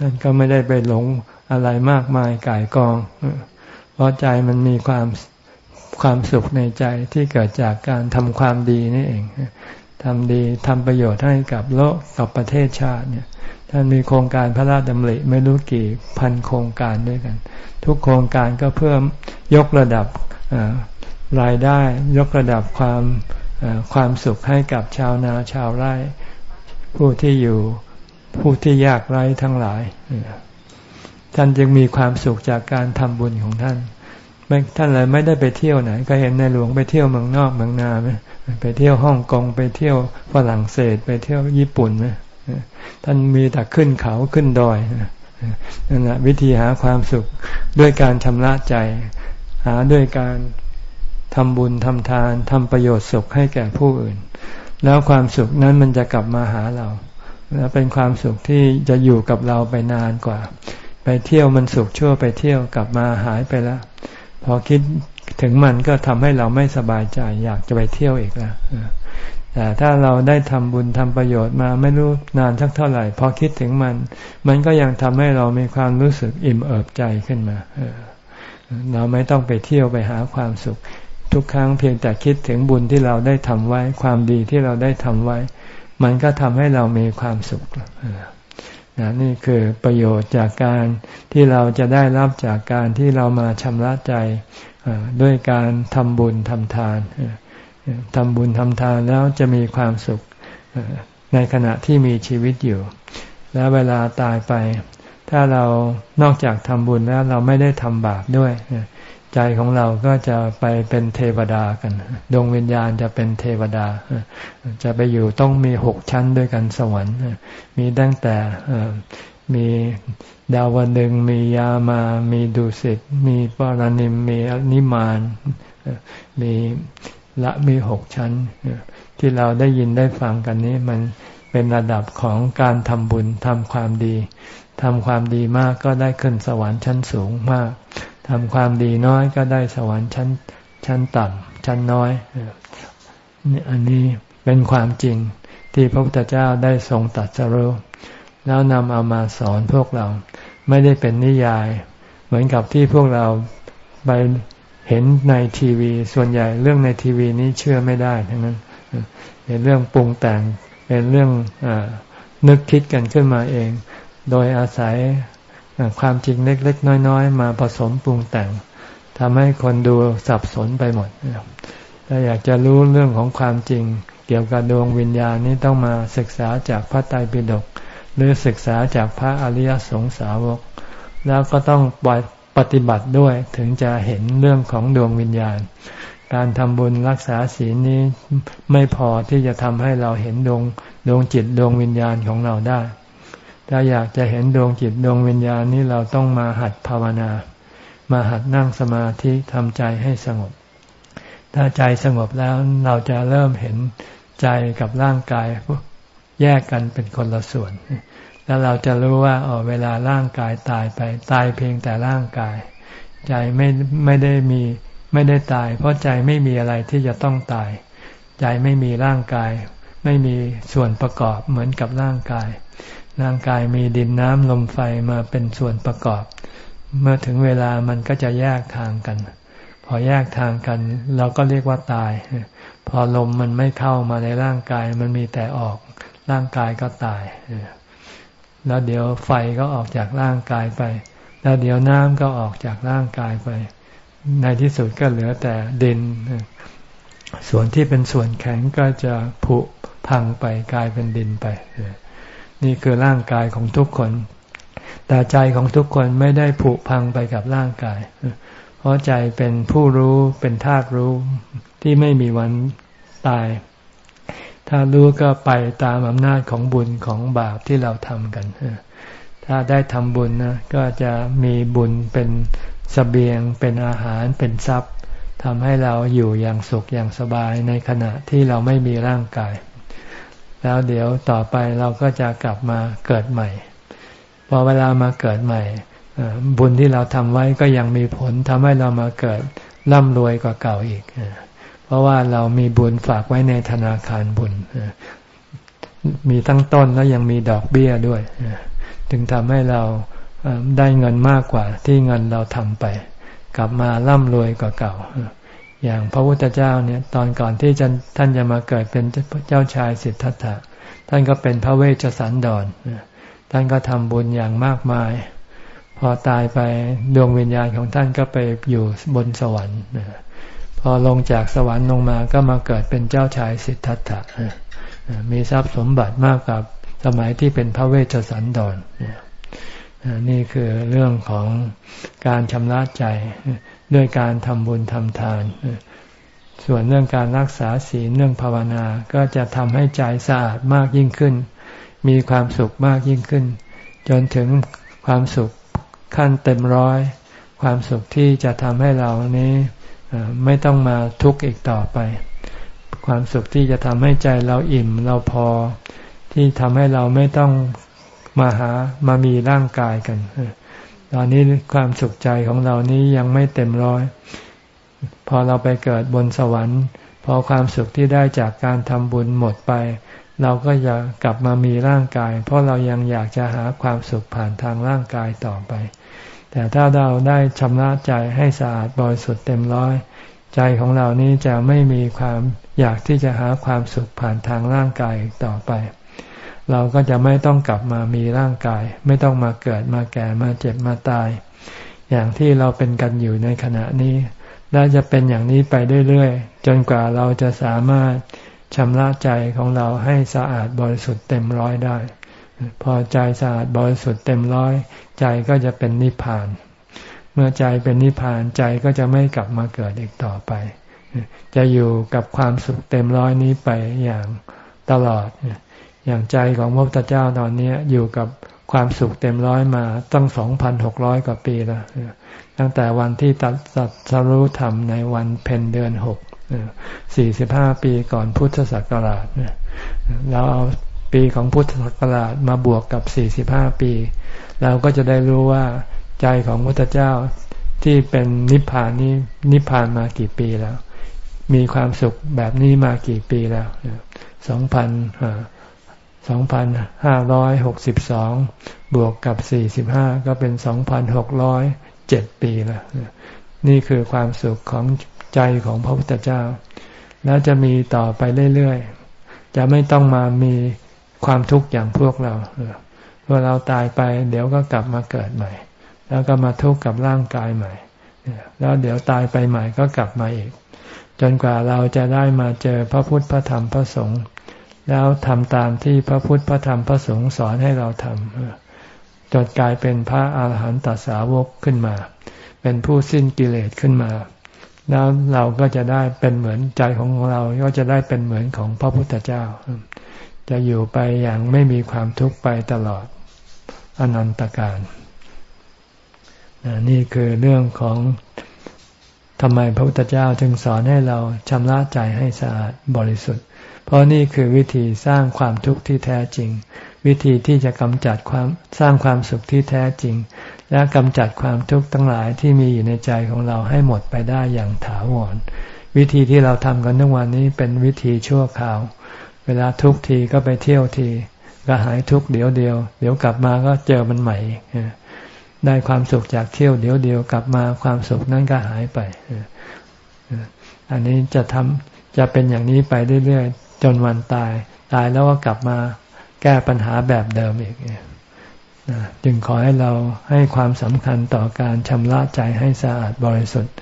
นั่นก็ไม่ได้ไปหลงอะไรมากมายก่ายกอง เพราะใจมันมีความ ความสุขในใจที่เกิดจากการทำความดีนี่เองทำดีทำประโยชน์ให้กับโลกกับประเทศชาติเนี่ยท่านมีโครงการพระราชดำริไม่รู้กี่พันโครงการด้วยกัน ทุกโครงการก็เพื่อยกระดับรายได้ ยกระดับความความสุขให้กับชาวนาชาวไร่ ผู้ที่อยู่ผู้ที่ยากไร้ทั้งหลาย ท่านจึงมีความสุขจากการทำบุญของท่าน ท่านเลยไม่ได้ไปเที่ยวไหน ก็เห็นในหลวงไปเที่ยวเมืองนอกเมืองนาไหมไปเที่ยวฮ่องกงไปเที่ยวฝรั่งเศส ไปเที่ยวญี่ปุ่นไหมท่านมีแต่ขึ้นเขาขึ้นดอยนั่นแหละวิธีหาความสุขด้วยการชำระใจ หาด้วยการทำบุญทำทานทำประโยชน์สุขให้แก่ผู้อื่น แล้วความสุขนั้นมันจะกลับมาหาเราแล้วเป็นความสุขที่จะอยู่กับเราไปนานกว่า ไปเที่ยวมันสุขชั่วไปเที่ยวกลับมาหายไปแล้ว พอคิดถึงมันก็ทำให้เราไม่สบายใจ อยากจะไปเที่ยวอีกแล้วแต่ถ้าเราได้ทำบุญทำประโยชน์มาไม่รู้นานสักเท่าไหร่พอคิดถึงมัน มันก็ยังทำให้เรามีความรู้สึกอิ่มเอิบใจขึ้นมาเราไม่ต้องไปเที่ยวไปหาความสุข ทุกครั้งเพียงแต่คิดถึงบุญที่เราได้ทำไว้ ความดีที่เราได้ทำไว้ มันก็ทำให้เรามีความสุข นะนี่คือประโยชน์จากการที่เราจะได้รับจากการที่เรามาชำระใจด้วยการทำบุญทำทานทำบุญทำทานแล้วจะมีความสุขในขณะที่มีชีวิตอยู่ แล้วเวลาตายไป ถ้าเรานอกจากทำบุญแล้วเราไม่ได้ทำบาปด้วย ใจของเราก็จะไปเป็นเทวดากัน ดวงวิญญาณจะเป็นเทวดา จะไปอยู่ต้องมีหกชั้นด้วยกันสวรรค์ มีตั้งแต่มีดาวดึงมียามา มีดุสิต มีปารานิม มีนิมาน มีละมีหกชั้น ที่เราได้ยินได้ฟังกันนี้ มันเป็นระดับของการทำบุญทำความดีทำความดีมากก็ได้ขึ้นสวรรค์ชั้นสูงมาก ทำความดีน้อยก็ได้สวรรค์ชั้นชั้นต่ำชั้นน้อยนี่อันนี้เป็นความจริงที่พระพุทธเจ้าได้ทรงตัดสรู้แล้วนำเอามาสอนพวกเรา ไม่ได้เป็นนิยาย เหมือนกับที่พวกเราไปเห็นในทีวี ส่วนใหญ่เรื่องในทีวีนี้เชื่อไม่ได้ทั้งนั้นเป็นเรื่องปรุงแต่งเป็นเรื่องอนึกคิดกันขึ้นมาเอง โดยอาศัย ความจริงเล็ก ๆ น้อย ๆ มาผสมปรุงแต่งทำให้คนดูสับสนไปหมดถ้าอยากจะรู้เรื่องของความจริง เกี่ยวกับดวงวิญญาณนี้ต้องมาศึกษาจากพระไตรปิฎกหรือศึกษาจากพระอริยสงสาวก แล้วก็ต้องปล่อยปฏิบัติด้วยถึงจะเห็นเรื่องของดวงวิญญาณ การทำบุญรักษาศีลนี้ไม่พอที่จะทำให้เราเห็นดวงดวงจิตดวงวิญญาณของเราได้ ถ้าอยากจะเห็นดวงจิตดวงวิญญาณนี้เราต้องมาหัดภาวนา มาหัดนั่งสมาธิทำใจให้สงบ ถ้าใจสงบแล้วเราจะเริ่มเห็นใจกับร่างกายแยกกันเป็นคนละส่วน แล้วเราจะรู้ว่าอ๋อเวลาร่างกายตายไปตายเพียงแต่ร่างกาย ใจไม่ไม่ได้มีไม่ได้ตาย เพราะใจไม่มีอะไรที่จะต้องตาย ใจไม่มีร่างกาย ไม่มีส่วนประกอบเหมือนกับร่างกาย ร่างกายมีดินน้ำลมไฟมาเป็นส่วนประกอบ เมื่อถึงเวลามันก็จะแยกทางกัน พอแยกทางกันเราก็เรียกว่าตาย พอลมมันไม่เข้ามาในร่างกายมันมีแต่ออกร่างกายก็ตาย แล้วเดี๋ยวไฟก็ออกจากร่างกายไป แล้วเดี๋ยวน้ำก็ออกจากร่างกายไป ในที่สุดก็เหลือแต่ดิน ส่วนที่เป็นส่วนแข็งก็จะผุพังไปกลายเป็นดินไป นี่คือร่างกายของทุกคน แต่ใจของทุกคนไม่ได้ผุพังไปกับร่างกาย เพราะใจเป็นผู้รู้เป็นธาตุรู้ที่ไม่มีวันตาย ถ้ารู้ก็ไปตามอำนาจของบุญของบาปที่เราทำกันถ้าได้ทำบุญนะก็จะมีบุญเป็นสเสบียงเป็นอาหารเป็นทรัพย์ทำให้เราอยู่อย่างสุขอย่างสบายในขณะที่เราไม่มีร่างกาย แล้วเดี๋ยวต่อไปเราก็จะกลับมาเกิดใหม่ พอเวลามาเกิดใหม่บุญที่เราทำไว้ก็ยังมีผลทำให้เรามาเกิดร่ำรวยกว่าเก่าอีก เพราะว่าเรามีบุญฝากไว้ในธนาคารบุญ มีทั้งต้นแล้วยังมีดอกเบี้ยด้วยถึงทำให้เราได้เงินมากกว่าที่เงินเราทำไป กลับมาร่ำรวยกว่าเก่า อย่างพระพุทธเจ้าเนี่ยตอนก่อนที่จะท่านจะมาเกิดเป็นเจ้าชายสิทธัตถะท่านก็เป็นพระเวชสันดรท่านก็ทำบุญอย่างมากมาย พอตายไปดวงวิญญาณของท่านก็ไปอยู่บนสวรรค์พอลงจากสวรรค์ลงมาก็มาเกิดเป็นเจ้าชายสิทธัตถะมีทรัพย์สมบัติมากกับสมัยที่เป็นพระเวชสันดรนี่คือเรื่องของการชำระใจ ด้วยการทำบุญทำทาน ส่วนเรื่องการรักษาศีลเรื่องภาวนาก็จะทำให้ใจสะอาดมากยิ่งขึ้น มีความสุขมากยิ่งขึ้น จนถึงความสุขขั้นเต็มร้อย ความสุขที่จะทำให้เรานี้ไม่ต้องมาทุกข์อีกต่อไป ความสุขที่จะทำให้ใจเราอิ่มเราพอ ที่ทำให้เราไม่ต้องมาหามามีร่างกายกัน ตอนนี้ความสุขใจของเรานี้ยังไม่เต็มร้อย พอเราไปเกิดบนสวรรค์พอความสุขที่ได้จากการทำบุญหมดไป เราก็จะกลับมามีร่างกาย เพราะเรายังอยากจะหาความสุขผ่านทางร่างกายต่อไป แต่ถ้าเราได้ชำระใจให้สะอาดบริสุทธิ์เต็มร้อย ใจของเรานี้จะไม่มีความอยากที่จะหาความสุขผ่านทางร่างกายต่อไป เราก็จะไม่ต้องกลับมามีร่างกาย ไม่ต้องมาเกิดมาแก่มาเจ็บมาตาย อย่างที่เราเป็นกันอยู่ในขณะนี้และจะเป็นอย่างนี้ไปเรื่อยๆจนกว่าเราจะสามารถชำระใจของเราให้สะอาดบริสุทธิ์เต็มร้อยได้ พอใจสะอาดบริสุทธิ์เต็มร้อย ใจก็จะเป็นนิพพาน เมื่อใจเป็นนิพพานใจก็จะไม่กลับมาเกิดอีกต่อไป จะอยู่กับความสุขเต็มร้อยนี้ไปอย่างตลอด อย่างใจของพระพุทธเจ้าตอนนี้อยู่กับความสุขเต็มร้อยมาตั้งสองพันหกร้อยกว่าปีแล้วตั้งแต่วันที่ตัดสัตรู้ธรรมในวันเพ็ญเดือนหกสี่สิบห้าปีก่อนพุทธศักราชเราเอาปีของพุทธศักราชมาบวกกับ45ปี เราก็จะได้รู้ว่าใจของพุทธเจ้าที่เป็นนิพพานนี้นิพพานมากี่ปีแล้ว มีความสุขแบบนี้มากี่ปีแล้วสองพัน สองพันห้าร้อยหกสิบสองบวกกับสี่สิบห้าก็เป็นสองพันหกร้อยเจ็ดปีแล้วนี่คือความสุขของใจของพระพุทธเจ้า แล้วจะมีต่อไปเรื่อยๆ จะไม่ต้องมามีความทุกข์อย่างพวกเราเมื่อเราตายไป เดี๋ยวก็กลับมาเกิดใหม่ แล้วก็มาทุกข์กับร่างกายใหม่ แล้วเดี๋ยวตายไปใหม่ก็กลับมาอีก จนกว่าเราจะได้มาเจอพระพุทธพระธรรมพระสงฆ์ แล้วทำตามที่พระพุทธพระธรรมพระสงฆ์สอนให้เราทำจนกลายเป็นพระอาหารหันตสาวกขึ้นมา เป็นผู้สิ้นกิเลสขึ้นมา แล้วเราก็จะได้เป็นเหมือนใจของเรา ก็จะได้เป็นเหมือนของพระพุทธเจ้า จะอยู่ไปอย่างไม่มีความทุกข์ไปตลอดอนันตการนี่คือเรื่องของทำไมพระพุทธเจ้าจึงสอนให้เราชำระใจให้สะอาดบริสุทธิ์ เพราะนี่คือวิธีสร้างความทุกข์ที่แท้จริง วิธีที่จะกำจัดความสร้างความสุขที่แท้จริง และกำจัดความทุกข์ทั้งหลายที่มีอยู่ในใจของเราให้หมดไปได้อย่างถาวร วิธีที่เราทำกันทุกวันนี้เป็นวิธีชั่วคราว เวลาทุกทีก็ไปเที่ยวทีก็หายทุกเดี๋ยวเดียว เดี๋ยวกลับมาก็เจอมันใหม่ได้ความสุขจากเที่ยวเดี๋ยวเดียวกลับมาความสุขนั้นก็หายไป อันนี้จะทำจะเป็นอย่างนี้ไปเรื่อยๆ จนวันตาย ตายแล้วก็กลับมาแก้ปัญหาแบบเดิมอีกจึงขอให้เราให้ความสำคัญต่อการชำระใจให้สะอาดบริสุทธิ์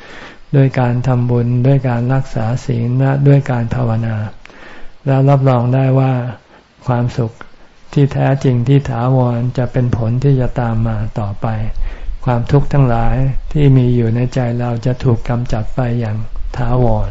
ด้วยการทำบุญด้วยการรักษาศีลและด้วยการภาวนา แล้วรับรองได้ว่าความสุขที่แท้จริงที่ถาวรจะเป็นผลที่จะตามมาต่อไป ความทุกข์ทั้งหลายที่มีอยู่ในใจเราจะถูกกำจัดไปอย่างถาวร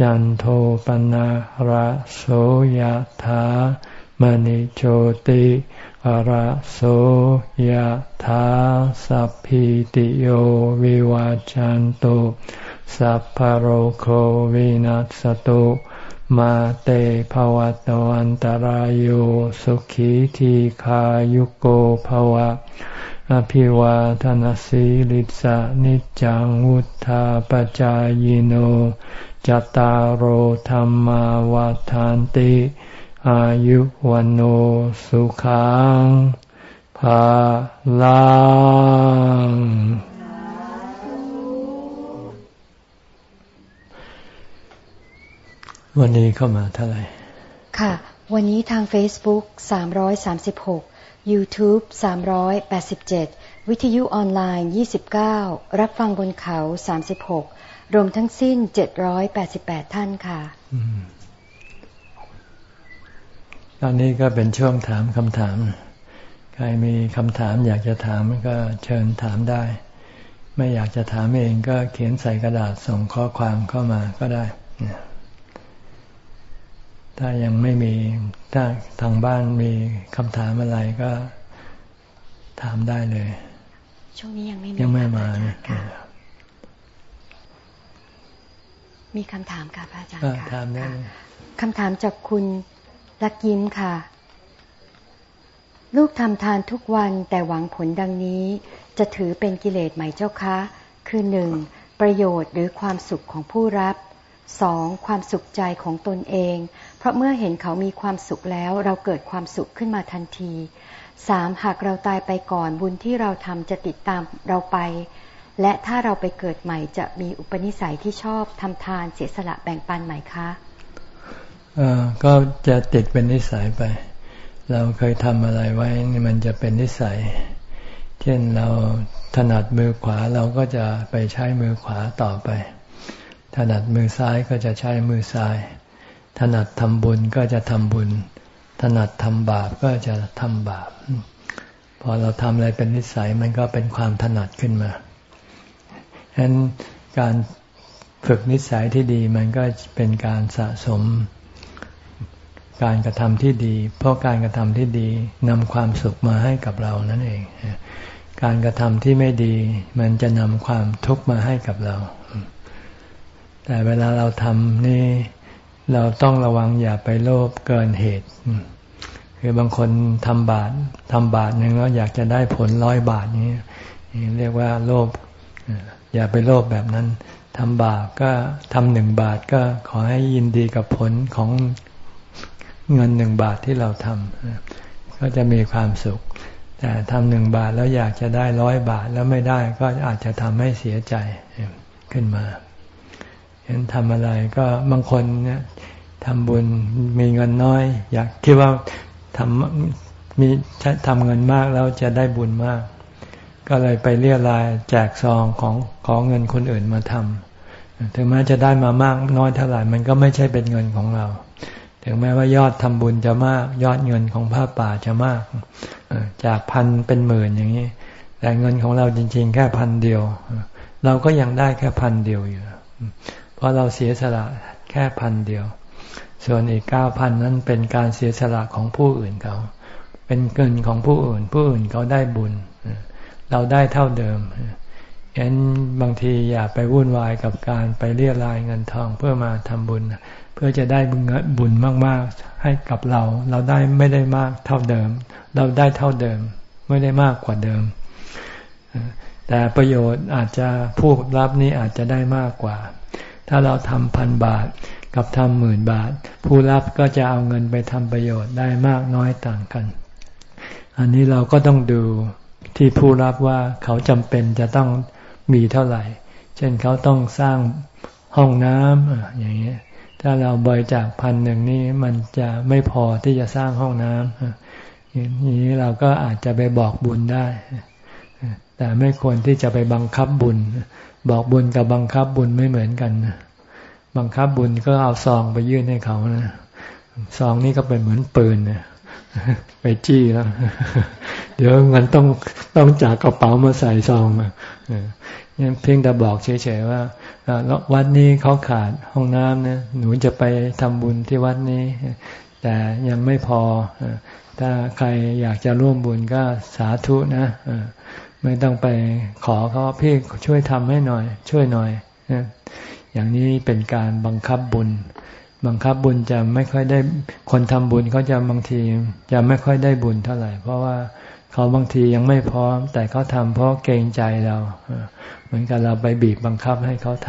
จันโทปนะระโสยธามณิโชติระโสยธาสัพพิติโยวิวาจันตุสัพพโรโควินัสตุมาเตภวัตวันตารโยสุขีทีขายุโกภวะ อภิวาทนสีลิสานิจังวุธาปจายโน จตารโหธรรมวาทานติ อายุวันโอสุขังภาลังวันนี้เข้ามาเท่าไหร่ ค่ะ วันนี้ทาง Facebook 336 YouTube 387 วิทยุออนไลน์ 29 รับฟังบนเขา 36 รวมทั้งสิ้น 788 ท่านค่ะ ตอนนี้ก็เป็นช่วงถามคำถาม ใครมีคำถามอยากจะถามก็เชิญถามได้ ไม่อยากจะถามเองก็เขียนใส่กระดาษส่งข้อความเข้ามาก็ได้ ถ้ายังไม่มีถ้าทางบ้านมีคำถามอะไรก็ถามได้เลย ช่วงนี้ยังไม่ยังไม่มามีคำถามค่ะพระอาจารย์ค่ะถามได้คำถามจากคุณลักยิ้มค่ะ ลูกทำทานทุกวันแต่หวังผลดังนี้ จะถือเป็นกิเลสไหมเจ้าคะ คือหนึ่งประโยชน์หรือความสุขของผู้รับสองความสุขใจของตนเองเพ ราะเมื่อเห็นเขามีความสุขแล้ว เราเกิดความสุขขึ้นมาทันทีสามหากเราตายไปก่อนบุญที่เราทำจะติดตามเราไป และถ้าเราไปเกิดใหม่จะมีอุปนิสัยที่ชอบทำทานเสียสละแบ่งปันไหมคะก็จะติดเป็นนิสัยไป เราเคยทำอะไรไว้นี่มันจะเป็นนิสัย เช่นเราถนัดมือขวาเราก็จะไปใช้มือขวาต่อไป ถนัดมือซ้ายก็จะใช้มือซ้าย ถนัดทำบุญก็จะทำบุญ ถนัดทำบาปก็จะทำบาป พอเราทำอะไรเป็นนิสัยมันก็เป็นความถนัดขึ้นมาฉะนั้นการฝึกนิสัยที่ดีมันก็เป็นการสะสม การกระทำที่ดี เพราะการกระทำที่ดีนำความสุขมาให้กับเรานั่นเอง การกระทำที่ไม่ดี มันจะนำความทุกข์มาให้กับเรา แต่เวลาเราทำนี่ เราต้องระวังอย่าไปโลภเกินเหตุ คือบางคนทำบาตทำบาตหนึ่งแล้วอยากจะได้ผลร้อยบาทนี้เรียกว่าโลภอย่าไปโลภแบบนั้นทำบาปก็ทำหนึ่งบาทก็ขอให้ยินดีกับผลของเงินหนึ่งบาทที่เราทำก็จะมีความสุข แต่ทำหนึ่งบาทแล้วอยากจะได้ร้อยบาทแล้วไม่ได้ก็อาจจะทำให้เสียใจขึ้นมา เห็นทำอะไรก็บางคนเนี่ยทำบุญมีเงินน้อย อยากคิดว่าทำมีทำเงินมากแล้วจะได้บุญมาก ก็เลยไปเรียรายแจกซองของของเงินคนอื่นมาทำถึงแม้จะได้มามากน้อยเท่าไหร่มันก็ไม่ใช่เป็นเงินของเรา ถึงแม้ว่ายอดทำบุญจะมาก ยอดเงินของผ้าป่าจะมากจากพันเป็นหมื่นอย่างนี้แต่เงินของเราจริง ๆ แค่พันเดียว เราก็ยังได้แค่พันเดียวอยู่ เพราะเราเสียสละแค่พันเดียว ส่วนอีกเก้าพันนั้นเป็นการเสียสละของผู้อื่นเขา เป็นเงินของผู้อื่น ผู้อื่นเขาได้บุญ เราได้เท่าเดิมฉะนั้นบางทีอย่าไปวุ่นวายกับการไปเรียรายเงินทองเพื่อมาทำบุญ เพื่อจะได้บุญมาก ๆ ให้กับเรา เราได้ไม่ได้มากเท่าเดิม เราได้เท่าเดิม ไม่ได้มากกว่าเดิม แต่ประโยชน์อาจจะผู้รับนี้อาจจะได้มากกว่า ถ้าเราทำพันบาทกับทำหมื่นบาท ผู้รับก็จะเอาเงินไปทำประโยชน์ได้มากน้อยต่างกัน อันนี้เราก็ต้องดูที่ผู้รับว่าเขาจำเป็นจะต้องมีเท่าไหร่ เช่นเขาต้องสร้างห้องน้ำอย่างเงี้ยถ้าเราบริจาคพันหนึ่งนี่มันจะไม่พอที่จะสร้างห้องน้ำอย่างนี้เราก็อาจจะไปบอกบุญได้ แต่ไม่ควรที่จะไปบังคับบุญ บอกบุญกับบังคับบุญไม่เหมือนกันนะบังคับบุญก็เอาซองไปยื่นให้เขานะซองนี่ก็เป็นเหมือนปืนนะไปจี้แล้วเดี๋ยวเงินต้องต้องจากกระเป๋ามาใส่ซองมาเนี่ยเพียงแต่บอกเฉยๆว่าวัดนี้เขาขาดห้องน้ำนะหนูจะไปทำบุญที่วัดนี้ แต่ยังไม่พอถ้าใครอยากจะร่วมบุญก็สาธุนะ ไม่ต้องไปขอเขาพี่ช่วยทำให้หน่อย ช่วยหน่อยอย่างนี้เป็นการบังคับบุญ บังคับบุญจะไม่ค่อยได้คนทำบุญเขาจะบางทีจะไม่ค่อยได้บุญเท่าไหร่ เพราะว่าเขาบางทียังไม่พร้อม แต่เขาทำเพราะเกรงใจเราเหมือนกับเราไปบีบบังคับให้เขาท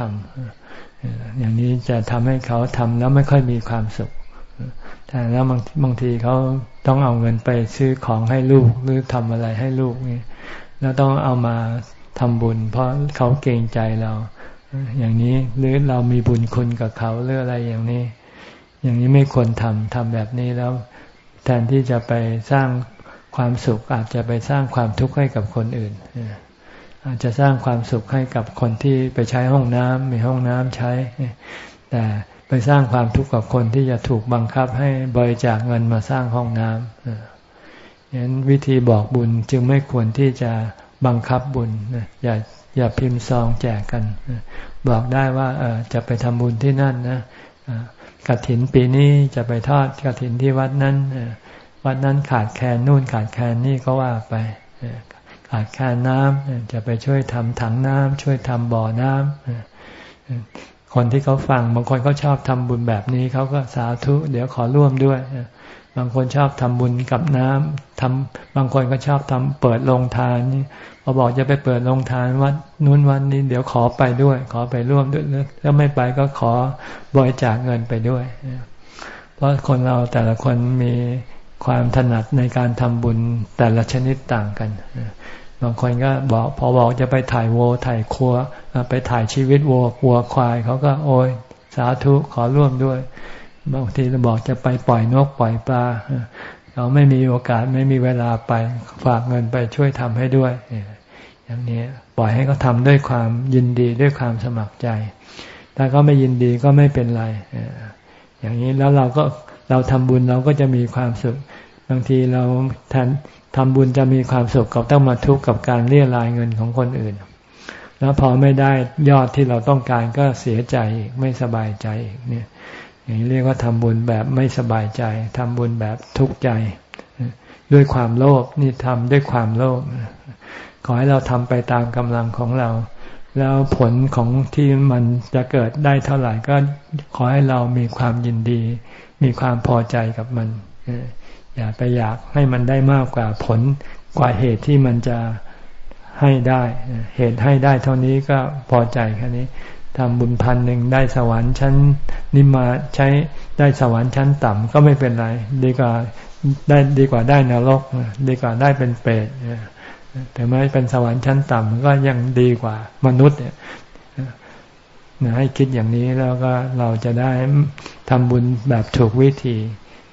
ำอย่างนี้จะทำให้เขาทำแล้วไม่ค่อยมีความสุขแต่แล้วบางบางทีเขาต้องเอาเงินไปซื้อของให้ลูกหรือทำอะไรให้ลูกนี่ แล้วต้องเอามาทำบุญ เพราะเขาเกรงใจเรา อย่างนี้หรือเรามีบุญคุณกับเขาหรืออะไรอย่างนี้ อย่างนี้ไม่ควรทำทำแบบนี้แล้ว แทนที่จะไปสร้างความสุขอาจจะไปสร้างความทุกข์ให้กับคนอื่น อาจจะสร้างความสุขให้กับคนที่ไปใช้ห้องน้ำมีห้องน้ำใช้ แต่ไปสร้างความทุกข์กับคนที่จะถูกบังคับให้บริจาคเงินมาสร้างห้องน้ำ ฉะนั้นวิธีบอกบุญจึงไม่ควรที่จะบังคับบุญอย่าอย่าพิมพ์ซองแจกกัน บอกได้ว่าจะไปทำบุญที่นั่นนะกฐินปีนี้จะไปทอดกฐินที่วัดนั้นวัดนั้นขาดแคลนนู่นขาดแคลนนี่ก็ว่าไปขาดแคลนน้ำจะไปช่วยทำถังน้ำช่วยทำบ่อน้ำคนที่เขาฟังบางคนเขาชอบทำบุญแบบนี้เขาก็สาธุ เดี๋ยวขอร่วมด้วย บางคนชอบทำบุญกับน้ำทำบางคนก็ชอบทำเปิดโรงทานนี่พอบอกจะไปเปิดโรงทานวัดนู้นวันนี้ เดี๋ยวขอไปด้วย ขอไปร่วมด้วยแล้วไม่ไปก็ขอบริจาคเงินไปด้วย เพราะคนเราแต่ละคนมีความถนัดในการทำบุญแต่ละชนิดต่างกันบางคนก็บอกพอบอกจะไปถ่ายโวถ่ายครัว ไปถ่ายชีวิตวัววัวควายเขาก็โอยสาธุขอร่วมด้วย บางทีเราบอกจะไปปล่อยนกปล่อยปลาเราไม่มีโอกาสไม่มีเวลาไปฝากเงินไปช่วยทำให้ด้วย อย่างนี้ปล่อยให้เขาทาด้วยความยินดีด้วยความสมัครใจ ถ้าเขาไม่ยินดีก็ไม่เป็นไร อย่างนี้แล้วเราก็เราทำบุญเราก็จะมีความสุข บางทีเราทำทำบุญจะมีความสุขกับต้องมาทุกข์กับการเรียรายเงินของคนอื่น แล้วพอไม่ได้ยอดที่เราต้องการก็เสียใจอีกไม่สบายใจอีกเนี่ย อย่างนี้เรียกว่าทำบุญแบบไม่สบายใจทำบุญแบบทุกข์ใจ ด้วยความโลภนี่ทำด้วยความโลภขอให้เราทำไปตามกำลังของเรา แล้วผลของที่มันจะเกิดได้เท่าไหร่ก็ขอให้เรามีความยินดี มีความพอใจกับมัน อย่าไปอยากให้มันได้มากกว่าผลกว่าเหตุที่มันจะให้ได้ เหตุให้ได้เท่านี้ก็พอใจแค่นี้ ทำบุญพันหนึ่งได้สวรรค์ชั้นนิมาใช้ได้สวรรค์ชั้นต่ำก็ไม่เป็นไร ดีกว่าได้ดีกว่าได้นรกดีกว่าได้เป็นเปรตแต่ไม่เป็นสวรรค์ชั้นต่ำก็ยังดีกว่ามนุษย์เนี่ยให้คิดอย่างนี้แล้วก็เราจะได้ทำบุญแบบถูกวิธี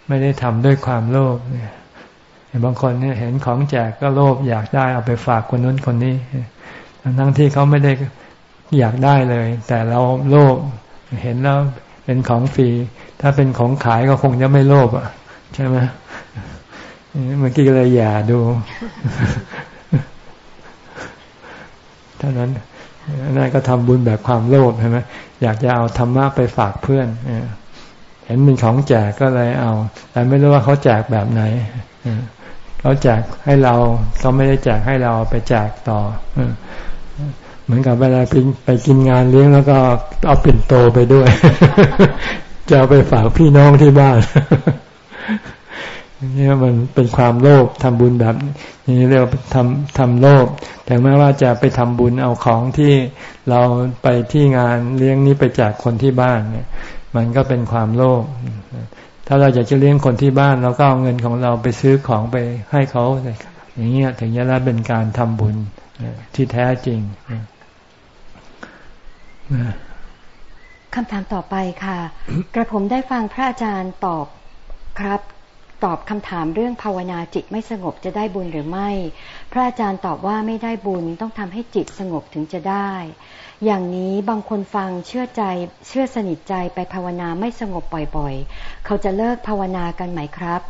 ไม่ได้ทำด้วยความโลภเนี่ยบางคนเนี่ยเห็นของแจกก็โลภอยากได้เอาไปฝากคนนู้นคนนี้ ทั้งที่เขาไม่ได้ อยากได้เลย แต่เราโลภเห็นแล้วเป็นของฟรี ถ้าเป็นของขายก็คงจะไม่โลภอะ ใช่ไหมเมื่อกี้เลยอย่าดูเท่านั้นนั่นก็ทำบุญแบบความโลภใช่ไหมอยากจะเอาธรรมะไปฝากเพื่อนเห็นเป็นของแจกก็เลยเอา แต่ไม่รู้ว่าเขาแจกแบบไหนเขาแจกให้เราเขาไม่ได้แจกให้เราไปแจกต่อ เหมือนกับเวลาไปกินงานเลี้ยงแล้วก็เอาปิ่นโตไปด้วย จะเอาไปฝากพี่น้องที่บ้านนี่มันเป็นความโลภทำบุญแบบนี้เรียกว่าทำทำโลภแต่แม้ว่าจะไปทำบุญเอาของที่เราไปที่งานเลี้ยงนี้ไปจากคนที่บ้านเนี่ย มันก็เป็นความโลภถ้าเราอยากจะเลี้ยงคนที่บ้านเราก็เอาเงินของเราไปซื้อของไปให้เขาอย่างเงี้ยถึงจะได้เป็นการทำบุญที่แท้จริง คำถามต่อไปค่ะ กระผมได้ฟังพระอาจารย์ตอบครับ ตอบคำถามเรื่องภาวนาจิตไม่สงบจะได้บุญหรือไม่ พระอาจารย์ตอบว่าไม่ได้บุญต้องทำให้จิตสงบถึงจะได้ อย่างนี้บางคนฟังเชื่อใจเชื่อสนิทใจไปภาวนาไม่สงบบ่อยๆ เขาจะเลิกภาวนากันไหมครับ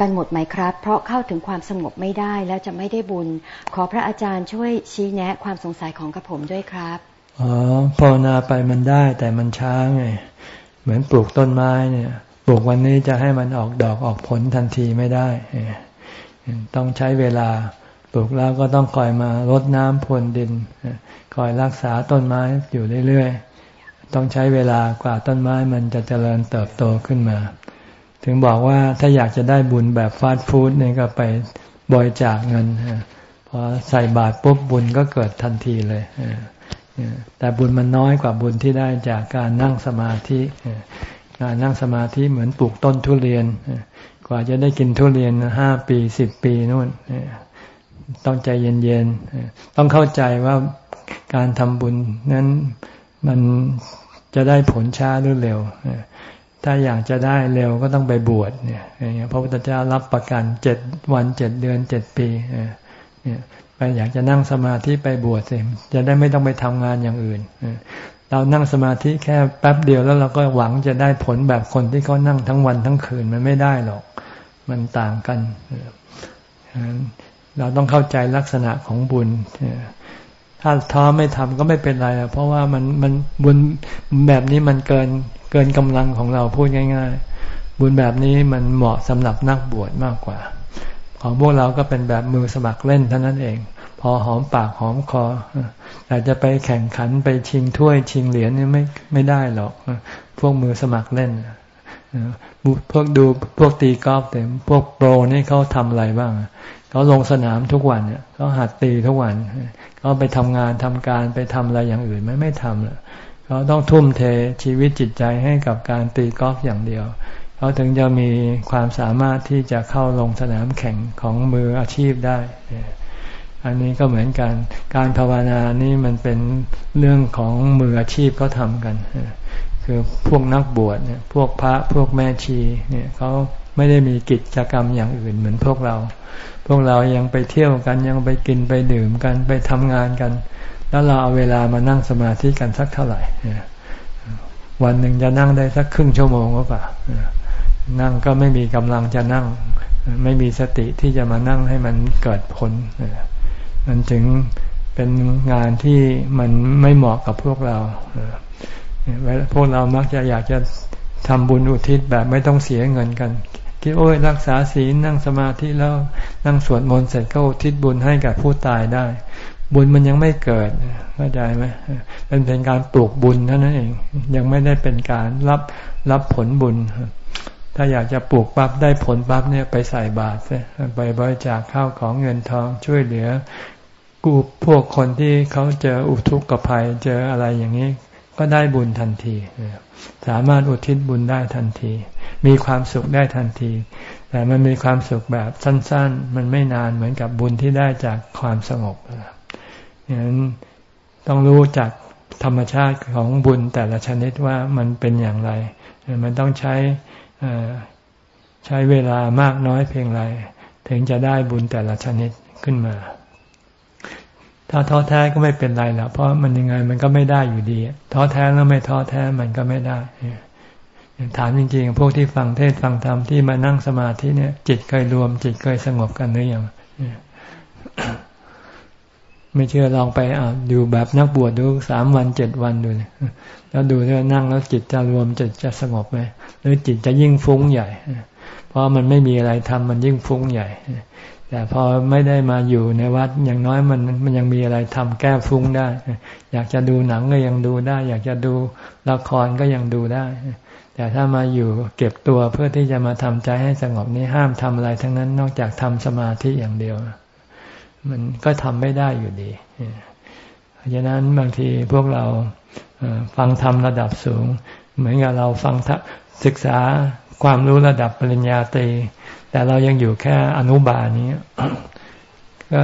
กันหมดไหมครับ เพราะเข้าถึงความสงบไม่ได้แล้วจะไม่ได้บุญ ขอพระอาจารย์ช่วยชี้แนะความสงสัยของกระผมด้วยครับ อ๋อภาวนาไปมันได้แต่มันช้าไง เหมือนปลูกต้นไม้เนี่ย ปลูกวันนี้จะให้มันออกดอกออกผลทันทีไม่ได้ ต้องใช้เวลา ปลูกแล้วก็ต้องคอยมารดน้ำพรวนดิน คอยรักษาต้นไม้อยู่เรื่อยๆ ต้องใช้เวลากว่าต้นไม้มันจะเจริญเติบโตขึ้นมา ถึงบอกว่าถ้าอยากจะได้บุญแบบฟาสต์ฟู้ดเนี่ยก็ไปบริจาคเงินพอใส่บาตรปุ๊บบุญก็เกิดทันทีเลย แต่บุญมันน้อยกว่าบุญที่ได้จากการนั่งสมาธิ การนั่งสมาธิเหมือนปลูกต้นทุเรียน กว่าจะได้กินทุเรียนห้าปีสิบปีนู่นต้องใจเย็นๆ ต้องเข้าใจว่าการทำบุญนั้นมันจะได้ผลช้าหรือเร็ว ถ้าอยากจะได้เร็วก็ต้องไปบวชเนี่ยพระพุทธเจ้ารับประกันเจ็ดวันเจ็ดเดือนเจ็ดปีเนี่ย อยากจะนั่งสมาธิไปบวชเสจะได้ไม่ต้องไปทำงานอย่างอื่นเรานั่งสมาธิแค่แป๊บเดียวแล้วเราก็หวังจะได้ผลแบบคนที่เขานั่งทั้งวันทั้งคืนมันไม่ได้หรอก มันต่างกันเราต้องเข้าใจลักษณะของบุญถ้าท้อไม่ทำก็ไม่เป็นไรเพราะว่ามันมันบุญแบบนี้มันเกินเกินกำลังของเราพูดง่าย ๆ บุญแบบนี้มันเหมาะสำหรับนักบวชมากกว่า ของพวกเราก็เป็นแบบมือสมัครเล่นเท่านั้นเอง พอหอมปากหอมคอแต่จะไปแข่งขันไปชิงถ้วยชิงเหรียญนี่ไม่ไม่ได้หรอกพวกมือสมัครเล่นพวกดูพวกตีกอล์ฟแต่พวกโปรนี่เขาทำอะไรบ้างเขาลงสนามทุกวันเนี่ยเขาหัดตีทุกวันเขาไปทำงานทำการไปทำอะไรอย่างอื่นไม่ไม่ทำเขาต้องทุ่มเทชีวิตจิตใจให้กับการตีกอล์ฟอย่างเดียวเขาถึงจะมีความสามารถที่จะเข้าลงสนามแข่งของมืออาชีพได้ อันนี้ก็เหมือนกัน การภาวนานี่มันเป็นเรื่องของมืออาชีพเขาทำกัน คือพวกนักบวชเนี่ย พวกพระพวกแม่ชีเนี่ยเขาไม่ได้มีกิจกรรมอย่างอื่นเหมือนพวกเรา พวกเรายังไปเที่ยวกันยังไปกินไปดื่มกันไปทำงานกัน แล้วเราเอาเวลามานั่งสมาธิกันสักเท่าไหร่ วันหนึ่งจะนั่งได้สักครึ่งชั่วโมงก็ป่ะนั่งก็ไม่มีกำลังจะนั่ง ไม่มีสติที่จะมานั่งให้มันเกิดผล มันถึงเป็นงานที่มันไม่เหมาะกับพวกเราพวกเรามักจะอยากจะทำบุญอุทิศแบบไม่ต้องเสียเงินกัน คิดโอ้ยรักษาศีลนั่งสมาธิแล้วนั่งสวดมนต์เสร็จก็อุทิศบุญให้กับผู้ตายได้ บุญมันยังไม่เกิดเข้าใจไหมเป็นเป็นการปลูกบุญเท่านั้นเอง ยังไม่ได้เป็นการรับรับผลบุญ ถ้าอยากจะปลูกปั๊บได้ผลปั๊บเนี่ยไปใส่บาตรไปบริจาคข้าวของเงินทองช่วยเหลือ กูพวกคนที่เขาเจออุทุกข์ภัยเจออะไรอย่างนี้ ก็ได้บุญทันที สามารถอุทิศบุญได้ทันที มีความสุขได้ทันที แต่มันมีความสุขแบบสั้น ๆ มันไม่นานเหมือนกับบุญที่ได้จากความสงบอย่างนั้นต้องรู้จากธรรมชาติของบุญแต่ละชนิดว่ามันเป็นอย่างไร มันต้องใช้ ใช้เวลามากน้อยเพียงไร ถึงจะได้บุญแต่ละชนิดขึ้นมา ถ้าท้อแท้ก็ไม่เป็นไรแล้วเพราะมันยังไงมันก็ไม่ได้อยู่ดีท้อแท้แล้วไม่ท้อแท้มันก็ไม่ได้ถามจริงๆ พวกที่ฟังเทศฟังธรรมที่มานั่งสมาธิเนี่ย จิตเคยรวมจิตเคยสงบกันหรือยัง ไม่เชื่อลองไปอ่าดูแบบนักบวชดูสามวันเจ็ดวันดูแล้วดูว่านั่งแล้วจิตจะรวมจิตจะสงบไหมหรือจิตจะยิ่งฟุ้งใหญ่ เพราะมันไม่มีอะไรทำมันยิ่งฟุ้งใหญ่ แต่พอไม่ได้มาอยู่ในวัดอย่างน้อยมันมันยังมีอะไรทำแก้ฟุ้งได้ อยากจะดูหนังก็ยังดูได้ อยากจะดูละครก็ยังดูได้ แต่ถ้ามาอยู่เก็บตัวเพื่อที่จะมาทำใจให้สงบนี้ห้ามทำอะไรทั้งนั้นนอกจากทำสมาธิอย่างเดียว มันก็ทำไม่ได้อยู่ดีเพราะฉะนั้นบางทีพวกเราฟังธรรมระดับสูง เหมือนกับเราฟังศึกษาความรู้ระดับปริญญาตรี แต่เรายังอยู่แค่อนุบาลนี้ก็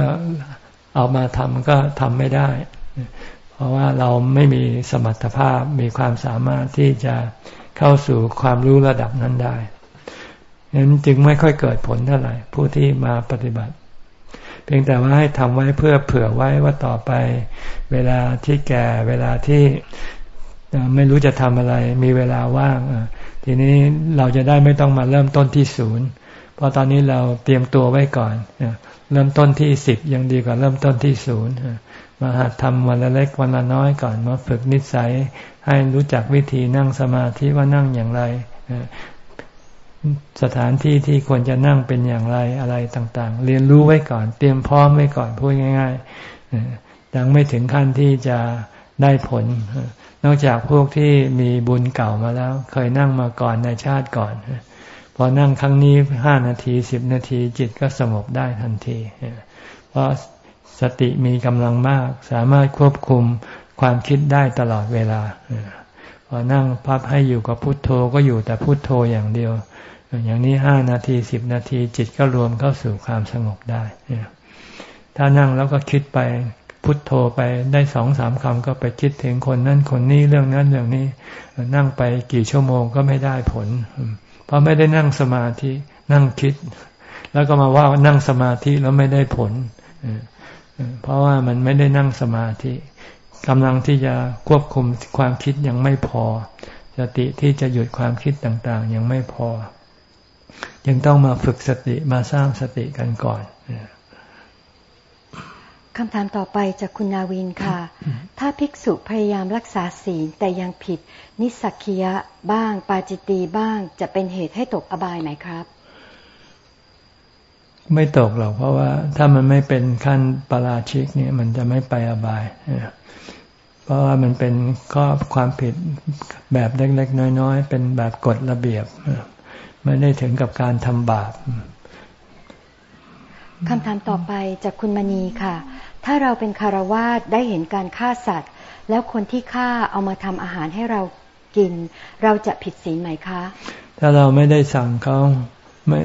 เอามาทำก็ทำไม่ได้ เพราะว่าเราไม่มีสมรรถภาพมีความสามารถที่จะเข้าสู่ความรู้ระดับนั้นได้นั้นจึงไม่ค่อยเกิดผลเท่าไหร่ผู้ที่มาปฏิบัติ พียงแต่ว่าให้ทำไว้เพื่อเผื่อไว้ว่าต่อไป เวลาที่แก่เวลาที่ไม่รู้จะทำอะไร มีเวลาว่าง ทีนี้เราจะได้ไม่ต้องมาเริ่มต้นที่ศูนย์เพราะตอนนี้เราเตรียมตัวไว้ก่อนเริ่มต้นที่สิบยังดีกว่าเริ่มต้นที่ศูนย์มาหัดทำวันละเล็กวันละน้อยก่อนมาฝึกนิสัย ให้รู้จักวิธีนั่งสมาธิว่านั่งอย่างไร สถานที่ที่ควรจะนั่งเป็นอย่างไรอะไรต่างๆ เรียนรู้ไว้ก่อน เตรียมพร้อมไว้ก่อนพูดง่ายๆยังไม่ถึงขั้นที่จะได้ผล นอกจากพวกที่มีบุญเก่ามาแล้ว เคยนั่งมาก่อนในชาติก่อน พอนั่งครั้งนี้ห้านาทีสิบนาทีจิตก็สงบได้ทันที เพราะสติมีกำลังมาก สามารถควบคุมความคิดได้ตลอดเวลาพอนั่งพับให้อยู่กับพุทโธก็อยู่แต่พุทโธอย่างเดียว อย่างนี้ห้านาทีสิบนาทีจิตก็รวมเข้าสู่ความสงบได้ ถ้านั่งแล้วก็คิดไปพุทโธไปได้สองสามคำก็ไปคิดถึงคนนั้นคนนี้เรื่องนั้นเรื่องนี้ นั่งไปกี่ชั่วโมงก็ไม่ได้ผล เพราะไม่ได้นั่งสมาธินั่งคิด แล้วก็มาว่านั่งสมาธิแล้วไม่ได้ผล เพราะว่ามันไม่ได้นั่งสมาธิกำลังที่จะควบคุมความคิดยังไม่พอสติที่จะหยุดความคิดต่าง ๆ ยังไม่พอ ยังต้องมาฝึกสติมาสร้างสติกันก่อนคำถามต่อไปจากคุณนาวินค่ะ ถ้าภิกษุพยายามรักษาศีลแต่ยังผิด นิสักียะบ้าง ปาจิตีบ้าง จะเป็นเหตุให้ตกอบายไหมครับ ไม่ตกหรอกเพราะว่าถ้ามันไม่เป็นขั้นปราชิกเนี่ยมันจะไม่ไปอบาย เพราะว่ามันเป็นข้อความผิดแบบเล็กๆน้อยๆ เป็นแบบกฎระเบียบ ไม่ได้ถึงกับการทำบาปคำถามต่อไปจากคุณมณีค่ะ ถ้าเราเป็นคารวาสได้เห็นการฆ่าสัตว์ แล้วคนที่ฆ่าเอามาทำอาหารให้เรากิน เราจะผิดศีลไหมคะ ถ้าเราไม่ได้สั่งเขาไม่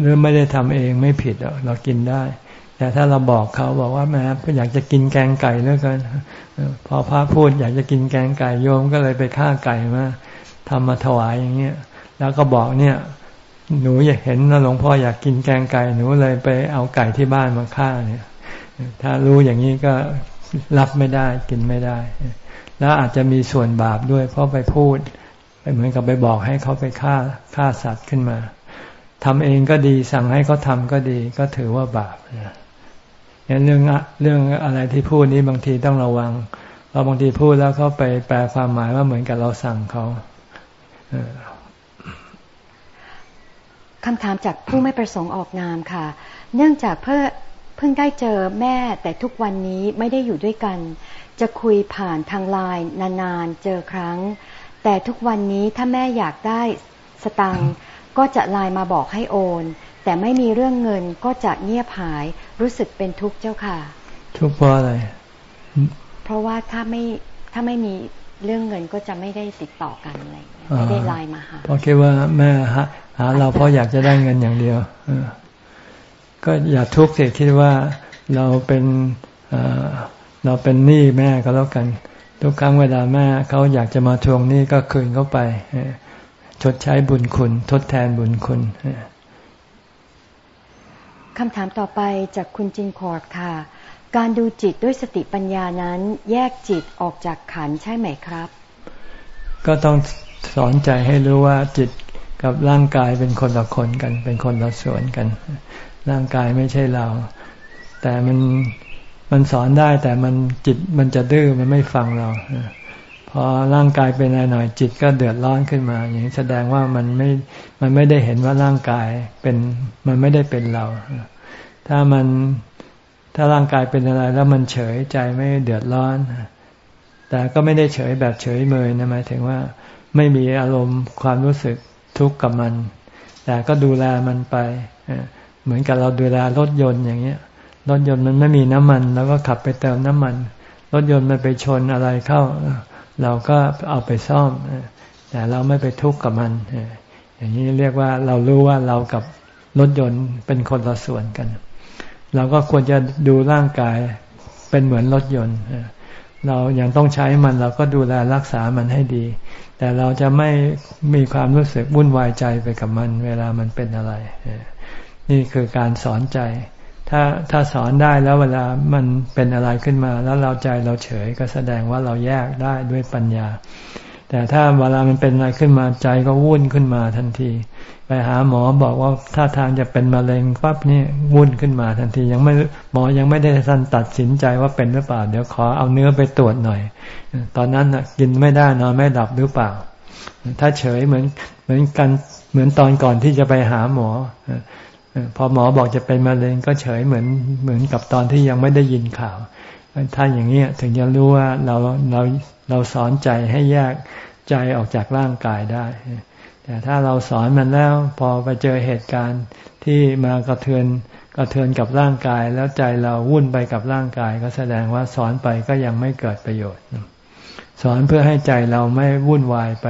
หรือไม่ได้ทำเองไม่ผิดเรากินได้ แต่ถ้าเราบอกเขาบอกว่าแม่อยากจะกินแกงไก่แล้วกันพอพระพูดอยากจะกินแกงไก่โยมก็เลยไปฆ่าไก่มาทำมาถวายอย่างเงี้ย แล้วก็บอกเนี่ย หนูอยากเห็นหลวงพ่ออยากกินแกงไก่หนูเลยไปเอาไก่ที่บ้านมาฆ่าเนี่ย ถ้ารู้อย่างนี้ก็รับไม่ได้กินไม่ได้ แล้วอาจจะมีส่วนบาปด้วย เพราะไปพูดไปเหมือนกับไปบอกให้เขาไปฆ่าฆ่าสัตว์ขึ้นมาทำเองก็ดีสั่งให้เขาทาก็ดีก็ถือว่าบาปเนี่ยเรื่องเรื่องอะไรที่พูดนี้บางทีต้องระวังเราบางทีพูดแล้วเขาไปแปลความหมายว่าเหมือนกับเราสั่งเขา คำถามจากผู้ไม่ประสงค์ออกนามค่ะ เนื่องจากเพื่อเพิ่งได้เจอแม่แต่ทุกวันนี้ไม่ได้อยู่ด้วยกัน จะคุยผ่านทางไลน์นานๆเจอครั้ง แต่ทุกวันนี้ถ้าแม่อยากได้สตังค์ก็จะไลน์มาบอกให้โอน แต่ไม่มีเรื่องเงินก็จะเงียบหายรู้สึกเป็นทุกข์เจ้าค่ะ ทุกข์เพราะอะไร เพราะว่าถ้าไม่ถ้าไม่มีเรื่องเงินก็จะไม่ได้ติดต่อกันอะไรไม่ได้ไลน์มาหาเพราะคิดว่าแม่ หาหาเราเพราะอยากจะได้เงินอย่างเดียวก็อย่าทุกข์เสียคิดว่าเราเป็นเราเป็นหนี้แม่ก็แล้วกัน ทุกครั้งเวลาแม่เขาอยากจะมาทวงหนี้ก็คืนเขาไปชดใช้บุญคุณ ทดแทนบุญคุณคำถามต่อไปจากคุณจินคอร์ดค่ะ การดูจิตด้วยสติปัญญานั้นแยกจิตออกจากขันใช่ไหมครับ ก็ต้องสอนใจให้รู้ว่าจิต กับร่างกายเป็นคนละคนกัน เป็นคนละส่วนกัน ร่างกายไม่ใช่เรา แต่มันมันสอนได้แต่มันจิตมันจะดื้อมันไม่ฟังเราพอร่างกายเป็นอะไรหน่อยจิตก็เดือดร้อนขึ้นมา อย่างนี้แสดงว่ามันไม่มันไม่ได้เห็นว่าร่างกายเป็นมันไม่ได้เป็นเรา ถ้ามันถ้าร่างกายเป็นอะไรแล้วมันเฉยใจไม่เดือดร้อน แต่ก็ไม่ได้เฉยแบบเฉยเมยนะหมายถึงว่าไม่มีอารมณ์ความรู้สึก ทุกข์กับมัน แต่ก็ดูแลมันไป เหมือนกับเราดูแลรถยนต์อย่างเงี้ย รถยนต์มันไม่มีน้ำมัน แล้วก็ขับไปเติมน้ำมัน รถยนต์มันไปชนอะไรเข้า เราก็เอาไปซ่อม แต่เราไม่ไปทุกข์กับมัน อย่างนี้เรียกว่าเรารู้ว่าเรากับรถยนต์เป็นคนละส่วนกัน เราก็ควรจะดูร่างกายเป็นเหมือนรถยนต์เรายังต้องใช้มันเราก็ดูแลรักษามันให้ดี แต่เราจะไม่มีความรู้สึกวุ่นวายใจไปกับมัน เวลามันเป็นอะไร นี่คือการสอนใจ ถ้าถ้าสอนได้แล้วเวลามันเป็นอะไรขึ้นมา แล้วเราใจเราเฉยก็แสดงว่าเราแยกได้ด้วยปัญญา แต่ถ้าเวลามันเป็นอะไรขึ้นมาใจก็วุ่นขึ้นมาทันที ไปหาหมอบอกว่าถ้าทางจะเป็นมะเร็งปั๊บนี่วุ่นขึ้นมาทันที ยังไม่หมอยังไม่ได้ทันตัดสินใจว่าเป็นหรือเปล่า เดี๋ยวขอเอาเนื้อไปตรวจหน่อย ตอนนั้นกินไม่ได้นอนไม่ดับหรือเปล่า ถ้าเฉยเหมือนเหมือนกันเหมือนตอนก่อนที่จะไปหาหมอพอหมอบอกจะเป็นมะเร็งก็เฉยเหมือนเหมือนกับตอนที่ยังไม่ได้ยินข่าว ถ้าอย่างนี้ถึงจะรู้ว่าเราเราเราสอนใจให้แยกใจออกจากร่างกายได้ แต่ถ้าเราสอนมันแล้วพอไปเจอเหตุการณ์ที่มากระเทือนกระเทือนกับร่างกายแล้วใจเราวุ่นไปกับร่างกาย ก็แสดงว่าสอนไปก็ยังไม่เกิดประโยชน์ สอนเพื่อให้ใจเราไม่วุ่นวายไป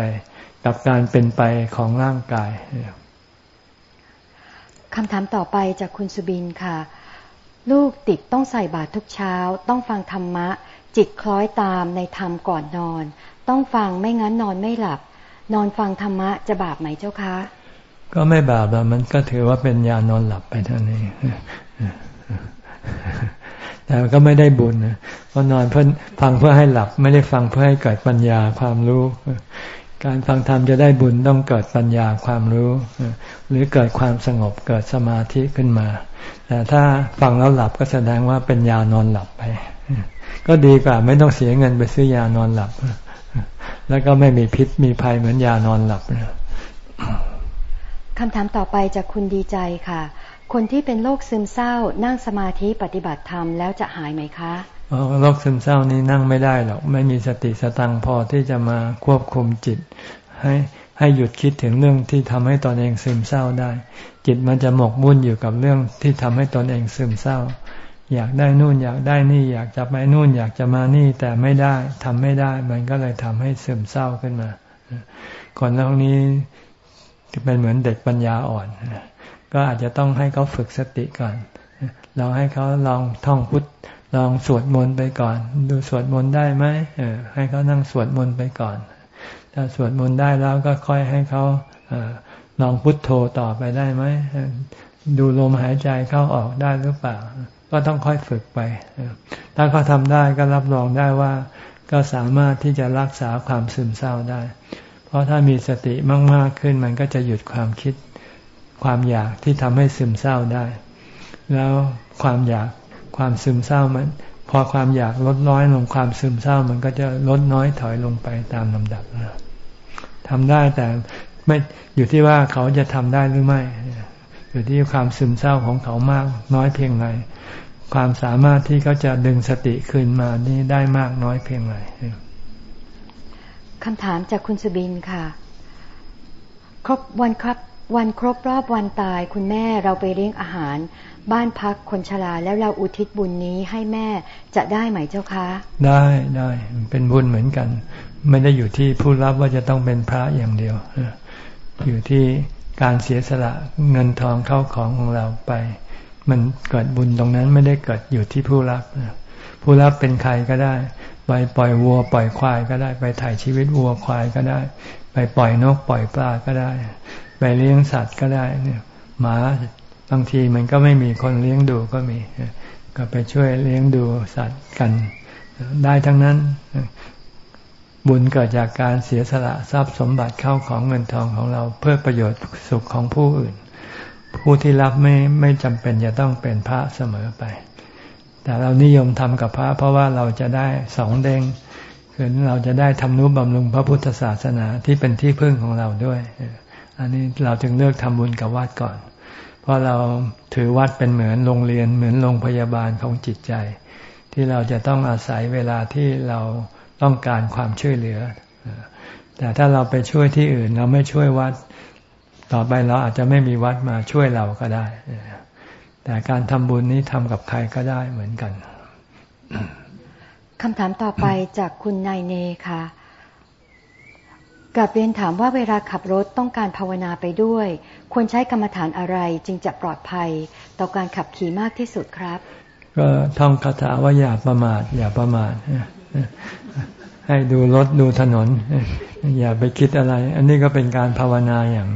กับการเป็นไปของร่างกายคำถามต่อไปจากคุณสุบินค่ะ ลูกติดต้องใส่บาตรทุกเช้า ต้องฟังธรรมะ จิตคล้อยตามในธรรมก่อนนอน ต้องฟังไม่งั้นนอนไม่หลับ นอนฟังธรรมะจะบาปไหมเจ้าคะ ก็ไม่บาปหรอกมันก็ถือว่าเป็นยานอนหลับไปเท่านี้แต่ก็ไม่ได้บุญนะเพราะนอนเพื่อฟังเพื่อให้หลับ ไม่ได้ฟังเพื่อให้เกิดปัญญาความรู้ การฟังธรรมจะได้บุญต้องเกิดปัญญาความรู้ หรือเกิดความสงบเกิดสมาธิขึ้นมา แต่ถ้าฟังแล้วหลับก็แสดงว่าเป็นยานอนหลับไป ก็ดีกว่าไม่ต้องเสียเงินไปซื้อยานอนหลับ แล้วก็ไม่มีพิษมีภัยเหมือนยานอนหลับคำถามต่อไปจากคุณดีใจค่ะ คนที่เป็นโรคซึมเศร้านั่งสมาธิปฏิบัติธรรมแล้วจะหายไหมคะ โรคซึมเศร้านี้นั่งไม่ได้หรอก ไม่มีสติสตังพอที่จะมาควบคุมจิต ให้ให้หยุดคิดถึงเรื่องที่ทำให้ตนเองซึมเศร้าได้ จิตมันจะหมกมุ่นอยู่กับเรื่องที่ทำให้ตนเองซึมเศร้า อยากได้นู่นอยากได้นี่อยากจะไปนู่นอยากจะมานี่แต่ไม่ได้ทำไม่ได้ มันก็เลยทำให้ซึมเศร้าขึ้นมาคนเหล่านี้เป็นเหมือนเด็กปัญญาอ่อน ก็อาจจะต้องให้เขาฝึกสติก่อน เราให้เขาลองท่องพุทธ ลองสวดมนต์ไปก่อน ดูสวดมนต์ได้ไหมให้เขานั่งสวดมนต์ไปก่อน ถ้าสวดมนต์ได้แล้วก็ค่อยให้เขาลองพุทโธต่อไปได้ไหมดูลมหายใจเข้าออกได้หรือเปล่า ก็ต้องค่อยฝึกไป ถ้าเขาทำได้ก็รับรองได้ว่า ก็สามารถที่จะรักษาความซึมเศร้าได้ เพราะถ้ามีสติมาก ๆ ขึ้นมันก็จะหยุดความคิดความอยากที่ทำให้ซึมเศร้าได้ แล้วความอยาก ความซึมเศร้ามัน พอความอยากลดน้อยลงความซึมเศร้ามันก็จะลดน้อยถอยลงไปตามลำดับทำได้แต่ไม่อยู่ที่ว่าเขาจะทำได้หรือไม่ อยู่ที่ความซึมเศร้าของเขามากน้อยเพียงไรความสามารถที่เขาจะดึงสติคืนมานี่ได้มากน้อยเพียงไรคำถามจากคุณสบินค่ะ ครบวันครับ วันครบรอบวันตายคุณแม่เราไปเลี้ยงอาหาร บ้านพักคนชราแล้วเราอุทิศบุญนี้ให้แม่จะได้ไหมเจ้าคะ ได้ได้เป็นบุญเหมือนกัน ไม่ได้อยู่ที่ผู้รับว่าจะต้องเป็นพระอย่างเดียว อยู่ที่การเสียสละเงินทองเข้าของของเราไป มันเกิดบุญตรงนั้นไม่ได้เกิดอยู่ที่ผู้รับ ผู้รับเป็นใครก็ได้ ไปปล่อยวัวปล่อยควายก็ได้ ไปถ่ายชีวิตวัวควายก็ได้ ไปปล่อยนกปล่อยปลาก็ได้ ไปเลี้ยงสัตว์ก็ได้เนี่ยหมา บางทีมันก็ไม่มีคนเลี้ยงดูก็มี ก็ไปช่วยเลี้ยงดูสัตว์กัน ได้ทั้งนั้น บุญเกิดจากการเสียสละทรัพย์สมบัติเข้าของเงินทองของเราเพื่อประโยชน์สุขของผู้อื่น ผู้ที่รับไม่ไม่จำเป็นจะต้องเป็นพระเสมอไป แต่เรานิยมทำกับพระ เพราะว่าเราจะได้สองเด้งคือเราจะได้ทำนุบำรุงพระพุทธศาสนาที่เป็นที่พึ่งของเราด้วย อันนี้เราจึงเลือกทำบุญกับวัดก่อน เพราะเราถือวัดเป็นเหมือนโรงเรียนเหมือนโรงพยาบาลของจิตใจ ที่เราจะต้องอาศัยเวลาที่เราต้องการความช่วยเหลือ แต่ถ้าเราไปช่วยที่อื่นเราไม่ช่วยวัด ต่อไปเราอาจจะไม่มีวัดมาช่วยเราก็ได้ แต่การทำบุญนี้ทำกับใครก็ได้เหมือนกันคำถามต่อไปจากคุณนายเนค่ะ กับเรียนถามว่าเวลาขับรถต้องการภาวนาไปด้วย ควรใช้กรรมฐานอะไรจึงจะปลอดภัย ต่อการขับขี่มากที่สุดครับ ก็ท่องคาถาว่าอย่าประมาท อย่าประมาทให้ดูรถดูถนน อย่าไปคิดอะไร อันนี้ก็เป็นการภาวนาอย่าง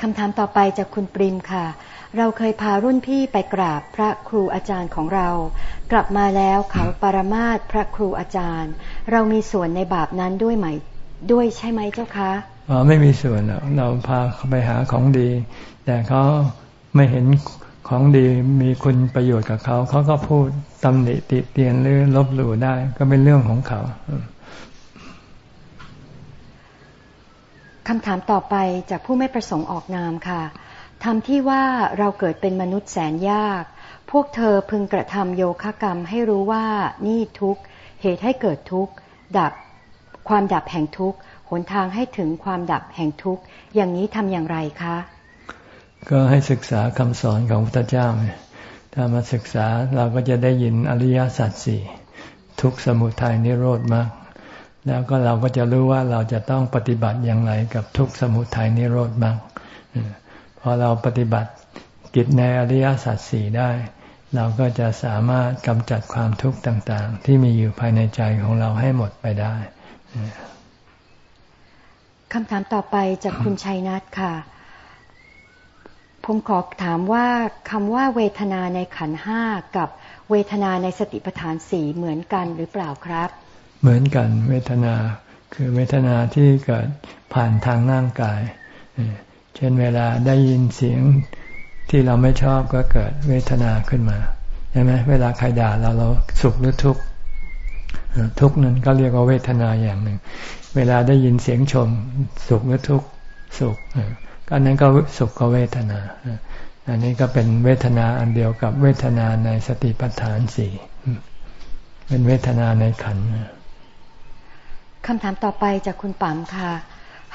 คำถามต่อไปจากคุณปริมค่ะ เราเคยพารุ่นพี่ไปกราบพระครูอาจารย์ของเรา กลับมาแล้วเขาปรมาตพระครูอาจารย์ เรามีส่วนในบาปนั้นด้วยไหมด้วยใช่ไหมเจ้าคะอ๋อไม่มีส่วนเราพาเขาไปหาของดี แต่เขาไม่เห็นของดีมีคุณประโยชน์กับเขาเขาก็พูดตำหนิติเตียนหรือลบหลู่ได้ ก็เป็นเรื่องของเขาคำถามต่อไปจากผู้ไม่ประสงค์ออกนามค่ะทำที่ว่าเราเกิดเป็นมนุษย์แสนยาก พวกเธอพึงกระทำโยคะกรรมให้รู้ว่านี่ทุก เหตุให้เกิดทุกข์ดับความดับแห่งทุกข์หนทางให้ถึงความดับแห่งทุกข์อย่างนี้ทำอย่างไรคะ ก็ให้ศึกษาคำสอนของพระเจ้าถ้ามาศึกษาเราก็จะได้ยินอริยสัจสี่ทุกสมุทัยนิโรธมาก แล้วก็เราก็จะรู้ว่าเราจะต้องปฏิบัติอย่างไรกับทุกสมุทัยนิโรธมากพอเราปฏิบัติกิจในอริยสัจสี่ได้ เราก็จะสามารถกำจัดความทุกข์ต่างๆ ที่มีอยู่ภายในใจของเราให้หมดไปได้คำถามต่อไปจากคุณชัยนัทค่ะ ผมขอถามว่าคำว่าเวทนาในขันห้ากับเวทนาในสติปัฏฐานสี่เหมือนกันหรือเปล่าครับ เหมือนกันเวทนาคือเวทนาที่เกิดผ่านทางร่างกาย เช่นเวลาได้ยินเสียง ที่เราไม่ชอบก็เกิดเวทนาขึ้นมาใช่ไหมเวลาใครด่าเราเราสุขหรือทุกข์ทุกข์นั้นก็เรียกว่าเวทนาอย่างหนึ่ง เวลาได้ยินเสียงชม สุขหรือทุกข์สุขก็นั้นก็สุขก็เวทนาอันนี้ก็เป็นเวทนาอันเดียวกับเวทนาในสติปัฏฐานสี่เป็นเวทนาในขันคำถามต่อไปจากคุณปั๊มค่ะ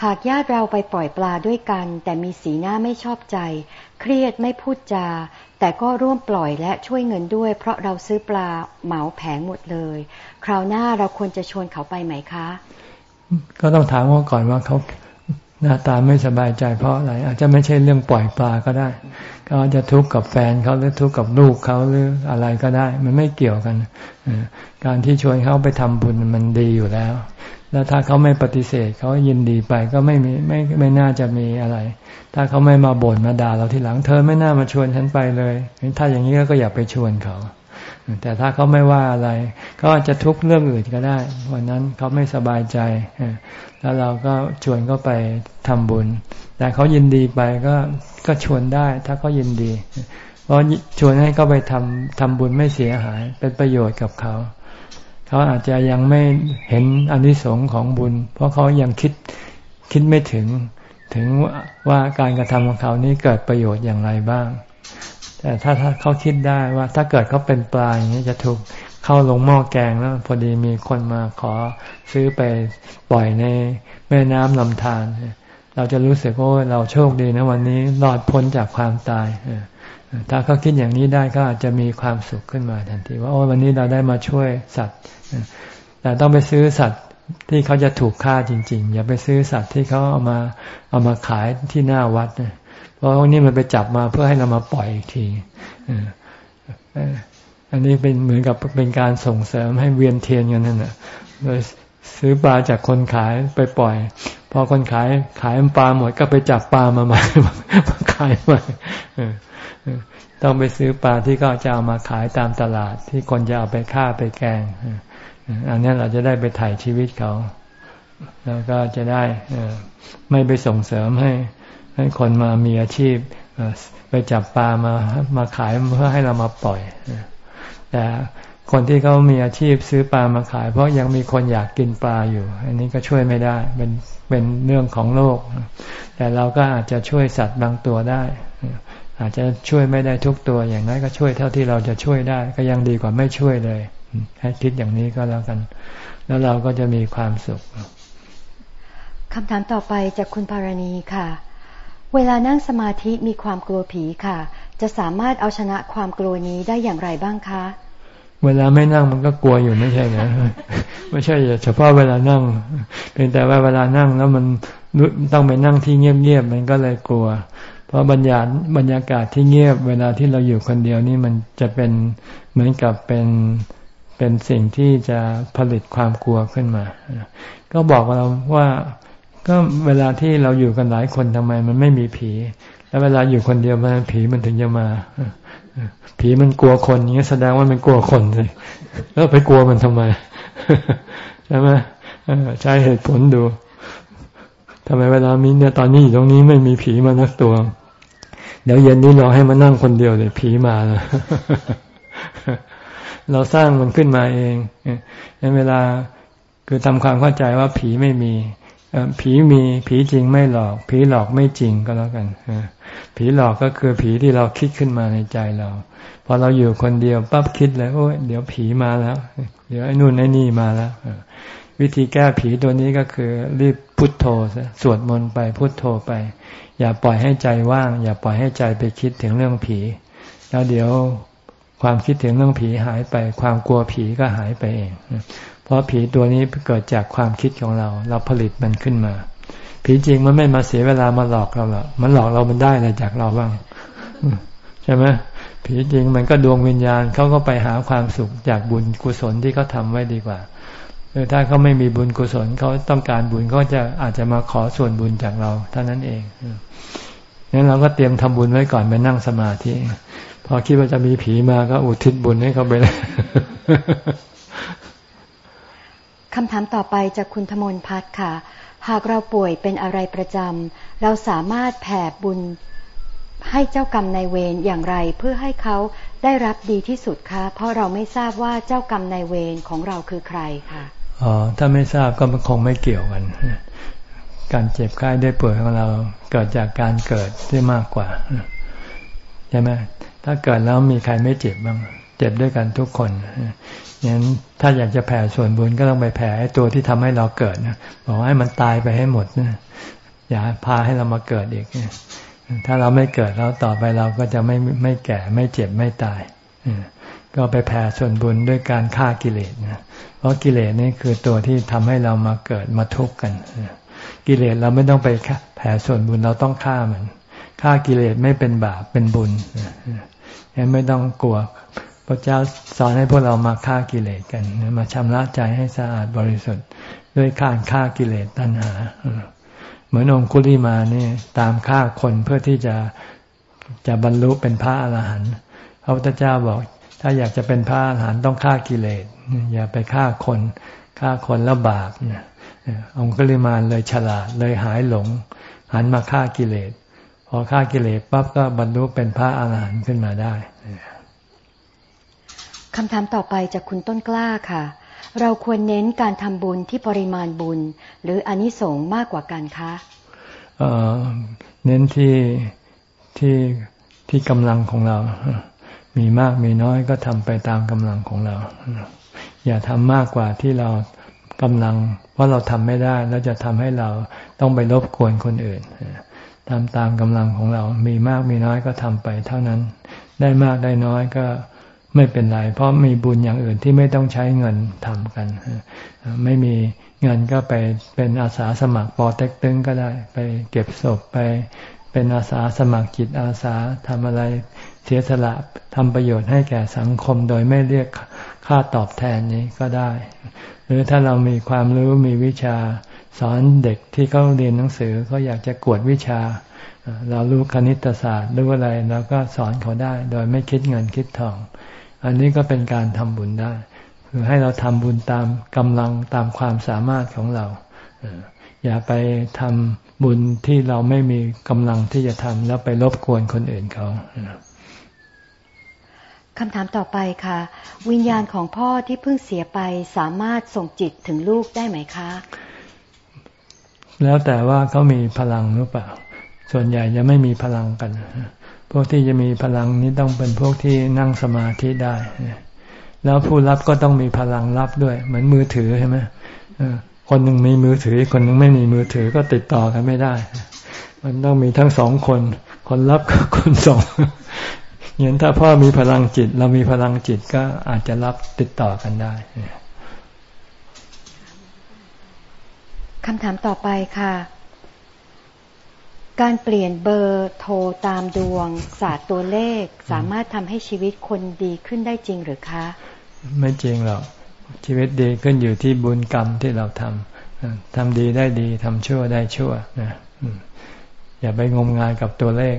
หากญาติเราไปปล่อยปลาด้วยกัน แต่มีสีหน้าไม่ชอบใจ เครียดไม่พูดจา แต่ก็ร่วมปล่อยและช่วยเงินด้วย เพราะเราซื้อปลาเหมาแผงหมดเลย คราวหน้าเราควรจะชวนเขาไปไหมคะ ก็ต้องถามเขาก่อนว่าเขาหน้าตาไม่สบายใจเพราะอะไร อาจจะไม่ใช่เรื่องปล่อยปลาก็ได้ ก็จะทุกข์กับแฟนเขาหรือทุกข์กับลูกเขาหรืออะไรก็ได้ มันไม่เกี่ยวกันการที่ชวนเขาไปทำบุญมันดีอยู่แล้ว แล้วถ้าเขาไม่ปฏิเสธเขายินดีไปก็ไม่มีไม่ไม่น่าจะมีอะไร ถ้าเขาไม่มาบ่นมาด่าเราทีหลังเธอไม่น่ามาชวนฉันไปเลย ถ้าอย่างนี้ก็อย่าไปชวนเขา แต่ถ้าเขาไม่ว่าอะไรเขาอาจจะทุกข์เรื่องอื่นก็ได้ วันนั้นเขาไม่สบายใจ แล้วเราก็ชวนเขาไปทำบุญ แต่เขายินดีไปก็ก็ชวนได้ ถ้าเขายินดี เพราะชวนให้เขาไปทำทำบุญไม่เสียหาย เป็นประโยชน์กับเขา เขาอาจจะยังไม่เห็นอนิสงส์ของบุญ เพราะเขายังคิดคิดไม่ถึง ถึงว่าการกระทำของเขานี้เกิดประโยชน์อย่างไรบ้าง แต่ถ้าถ้าเขาคิดได้ว่าถ้าเกิดเขาเป็นปลาอย่างนี้จะถูกเข้าลงหม้อแกงแล้วพอดีมีคนมาขอซื้อไปปล่อยในแม่น้ำลำธารเราจะรู้สึกว่าเราโชคดีนะวันนี้รอดพ้นจากความตาย ถ้าเขาคิดอย่างนี้ได้ก็อาจจะมีความสุขขึ้นมาทันที ว่าโอ้วันนี้เราได้มาช่วยสัตว์แต่ต้องไปซื้อสัตว์ที่เขาจะถูกฆ่าจริง ๆ อย่าไปซื้อสัตว์ที่เขาเอามาเอามาขายที่หน้าวัดเนี่ยเพรานี่มันไปจับมาเพื่อให้เรามาปล่อยอีกทีอันนี้เป็นเหมือนกับเป็นการส่งเสริมให้เวียนเทียนกันนั่นแหละโดย ซื้อปลาจากคนขายไปปล่อย พอคนขายขายปลาหมดก็ไปจับปลามาใหม่มาขายใหม่ต้องไปซื้อปลาที่ก็จะเอามาขายตามตลาดที่คนจะเอาไปฆ่าไปแกงอันนี้เราจะได้ไปถ่ายชีวิตเขา แล้วก็จะได้ไม่ไปส่งเสริมให้ให้คนมามีอาชีพไปจับปลามามาขายเพื่อให้เรามาปล่อยแต่ คนที่เขามีอาชีพซื้อปลามาขาย เพราะยังมีคนอยากกินปลาอยู่ อันนี้ก็ช่วยไม่ได้ เป็นเป็นเรื่องของโลก แต่เราก็อาจจะช่วยสัตว์บางตัวได้ อาจจะช่วยไม่ได้ทุกตัวอย่างนั้นก็ช่วยเท่าที่เราจะช่วยได้ ก็ยังดีกว่าไม่ช่วยเลย ให้คิดอย่างนี้ก็แล้วกัน แล้วเราก็จะมีความสุขคำถามต่อไปจากคุณภารณีค่ะ เวลานั่งสมาธิมีความกลัวผีค่ะ จะสามารถเอาชนะความกลัวนี้ได้อย่างไรบ้างคะ เวลาไม่นั่งมันก็กลัวอยู่ไม่ใช่เหรอไม่ใช่เฉพาะเวลานั่ง เพียงแต่ว่าเวลานั่งแล้วมันต้องไปนั่งที่เงียบๆมันก็เลยกลัว เพราะบรรยากาศบรรยากาศที่เงียบ เวลาที่เราอยู่คนเดียวนี่มันจะเป็นเหมือนกับเป็นเป็นสิ่งที่จะผลิตความกลัวขึ้นมา ก็บอกเราว่าก็เวลาที่เราอยู่กันหลายคนทำไมมันไม่มีผี แล้วเวลาอยู่คนเดียวมันผีมันถึงจะมา ผีมันกลัวคนนี้แสดงว่ามันกลัวคนสิแล้วไปกลัวมันทำไมใช่ไหมใช้เหตุผลดูทำไมเวลามีเนี่ยตอนนี้อยู่ตรงนี้ไม่มีผีมานักตัว เดี๋ยวเย็นนี้เราให้มานั่งคนเดียวเลยผีมาแล้วเราสร้างมันขึ้นมาเองในเวลาคือทำความเข้าใจว่าผีไม่มี ผีมีผีจริงไม่หลอก ผีหลอกไม่จริงก็แล้วกันผีหลอกก็คือผีที่เราคิดขึ้นมาในใจเราพอเราอยู่คนเดียวปั๊บคิดเลยโอ้ยเดี๋ยวผีมาแล้ว เดี๋ยวไอ้นู่นไอ้นี่มาแล้ววิธีแก้ผีตัวนี้ก็คือ รีบพุทโธสวดมนต์ไปพุทโธไป อย่าปล่อยให้ใจว่าง อย่าปล่อยให้ใจไปคิดถึงเรื่องผี แล้วเดี๋ยวความคิดถึงเรื่องผีหายไป ความกลัวผีก็หายไปเอง เพราะผีตัวนี้เกิดจากความคิดของเรา เราผลิตมันขึ้นมา ผีจริงมันไม่มาเสียเวลามาหลอกเราหรอกมันหลอกเรามันได้อะไรจากเราบ้างใช่ไหมผีจริงมันก็ดวงวิญญาณเขาก็ไปหาความสุขจากบุญกุศลที่เขาทาไว้ดีกว่าหรือถ้าเขาไม่มีบุญกุศลเขาต้องการบุญเขาจะอาจจะมาขอส่วนบุญจากเราเท่านั้นเองงั้นเราก็เตรียมทำบุญไว้ก่อนไปนั่งสมาธิพอคิดว่าจะมีผีมาก็อุทิศบุญให้เขาไปเลย คำถามต่อไปจากคุณธมนพัฒค่ะ หากเราป่วยเป็นอะไรประจำเราสามารถแผ่บุญให้เจ้ากรรมนายเวรอย่างไรเพื่อให้เขาได้รับดีที่สุดคะเพราะเราไม่ทราบว่าเจ้ากรรมนายเวรของเราคือใครค่ะอ๋อถ้าไม่ทราบก็คงไม่เกี่ยวกัน การเจ็บไข้ได้ป่วยของเราเกิดจากการเกิดที่มากกว่าใช่ไหมถ้าเกิดแล้วมีใครไม่เจ็บบ้าง เจ็บด้วยกันทุกคน งั้นถ้าอยากจะแผ่ส่วนบุญก็ต้องไปแผ่ไอ้ตัวที่ทำให้เราเกิดนะบอกให้มันตายไปให้หมดนะอย่าพาให้เรามาเกิดอีก ถ้าเราไม่เกิดแล้วต่อไปเราก็จะไม่ไม่แก่ไม่เจ็บไม่ตายก็ไปแผ่ส่วนบุญด้วยการฆ่ากิเลสนะเพราะกิเลสนี่คือตัวที่ทำให้เรามาเกิดมาทุกข์กันกิเลสเราไม่ต้องไปแผ่ส่วนบุญเราต้องฆ่ามันฆ่ากิเลสไม่เป็นบาปเป็นบุญยังไม่ต้องกลัว พระเจ้าสอนให้พวกเรามาฆ่ากิเลสกัน มาชำระใจให้สะอาดบริสุทธิ์ ด้วยการฆ่ากิเลสตัณหา เหมือนองคุลิมานี่ตามฆ่าคนเพื่อที่จะจะบรรลุเป็นพระอรหันต์พระพุทธเจ้าบอก ถ้าอยากจะเป็นพระอรหันต์ต้องฆ่ากิเลสอย่าไปฆ่าคนฆ่าคนแล้วบาปองคุลิมานเลยฉลาดเลยหายหลง หันมาฆ่ากิเลสพอฆ่ากิเลสปั๊บก็บรรลุเป็นพระอรหันต์ขึ้นมาได้ คำถามต่อไปจากคุณต้นกล้าค่ะ เราควรเน้นการทำบุญที่ปริมาณบุญ หรืออนิสงส์มากกว่ากันคะเเน้นที่ที่ที่กำลังของเรา มีมากมีน้อยก็ทำไปตามกำลังของเรา อย่าทำมากกว่าที่เรากำลัง เพราะเราทำไม่ได้แล้วจะทำให้เราต้องไปรบกวนคนอื่นทำตามกำลังของเรา มีมากมีน้อยก็ทำไปเท่านั้น ได้มากได้น้อยก็ ไม่เป็นไร เพราะมีบุญอย่างอื่นที่ไม่ต้องใช้เงินทำกัน ไม่มีเงินก็ไปเป็นอาสาสมัครปอเต็กตึงก็ได้ ไปเก็บศพไป เป็นอาสาสมัครจิตอาสาทำอะไรเสียสละทำประโยชน์ให้แก่สังคมโดยไม่เรียกค่าตอบแทนนี้ก็ได้ หรือถ้าเรามีความรู้มีวิชาสอนเด็กที่เขาเรียนหนังสือเขาอยากจะกวดวิชา เรารู้คณิตศาสตร์รู้อะไรเราก็สอนเขาได้ โดยไม่คิดเงินคิดทอง อันนี้ก็เป็นการทำบุญได้ คือให้เราทำบุญตามกำลังตามความสามารถของเรา อย่าไปทำบุญที่เราไม่มีกำลังที่จะทำแล้วไปรบกวนคนอื่นเขาคำถามต่อไปค่ะ วิญญาณของพ่อที่เพิ่งเสียไปสามารถส่งจิตถึงลูกได้ไหมคะ แล้วแต่ว่าเขามีพลังหรือเปล่า ส่วนใหญ่จะไม่มีพลังกัน พวกที่จะมีพลังนี้ต้องเป็นพวกที่นั่งสมาธิได้ แล้วผู้รับก็ต้องมีพลังรับด้วย เหมือนมือถือใช่ไหมคนหนึ่งมีมือถือ คนหนึ่งไม่มีมือถือก็ติดต่อกันไม่ได้ มันต้องมีทั้งสองคน คนรับกับคนส่งอย่างถ้าพ่อมีพลังจิต เรามีพลังจิตก็อาจจะรับติดต่อกันได้คำถามต่อไปค่ะ การเปลี่ยนเบอร์โทรตามดวง ศาสตร์ตัวเลขสามารถทำให้ชีวิตคนดีขึ้นได้จริงหรือคะ ไม่จริงหรอกชีวิตดีขึ้นอยู่ที่บุญกรรมที่เราทำทำดีได้ดีทำชั่วได้ชั่วนะอย่าไปงมงายกับตัวเลข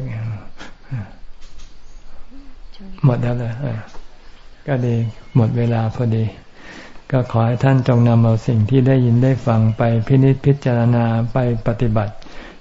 หมดแล้วเลยก็ดีหมดเวลาพอดี ก็ขอให้ท่านจงนำเอาสิ่งที่ได้ยินได้ฟังไปพินิจพิจารณาไปปฏิบัติ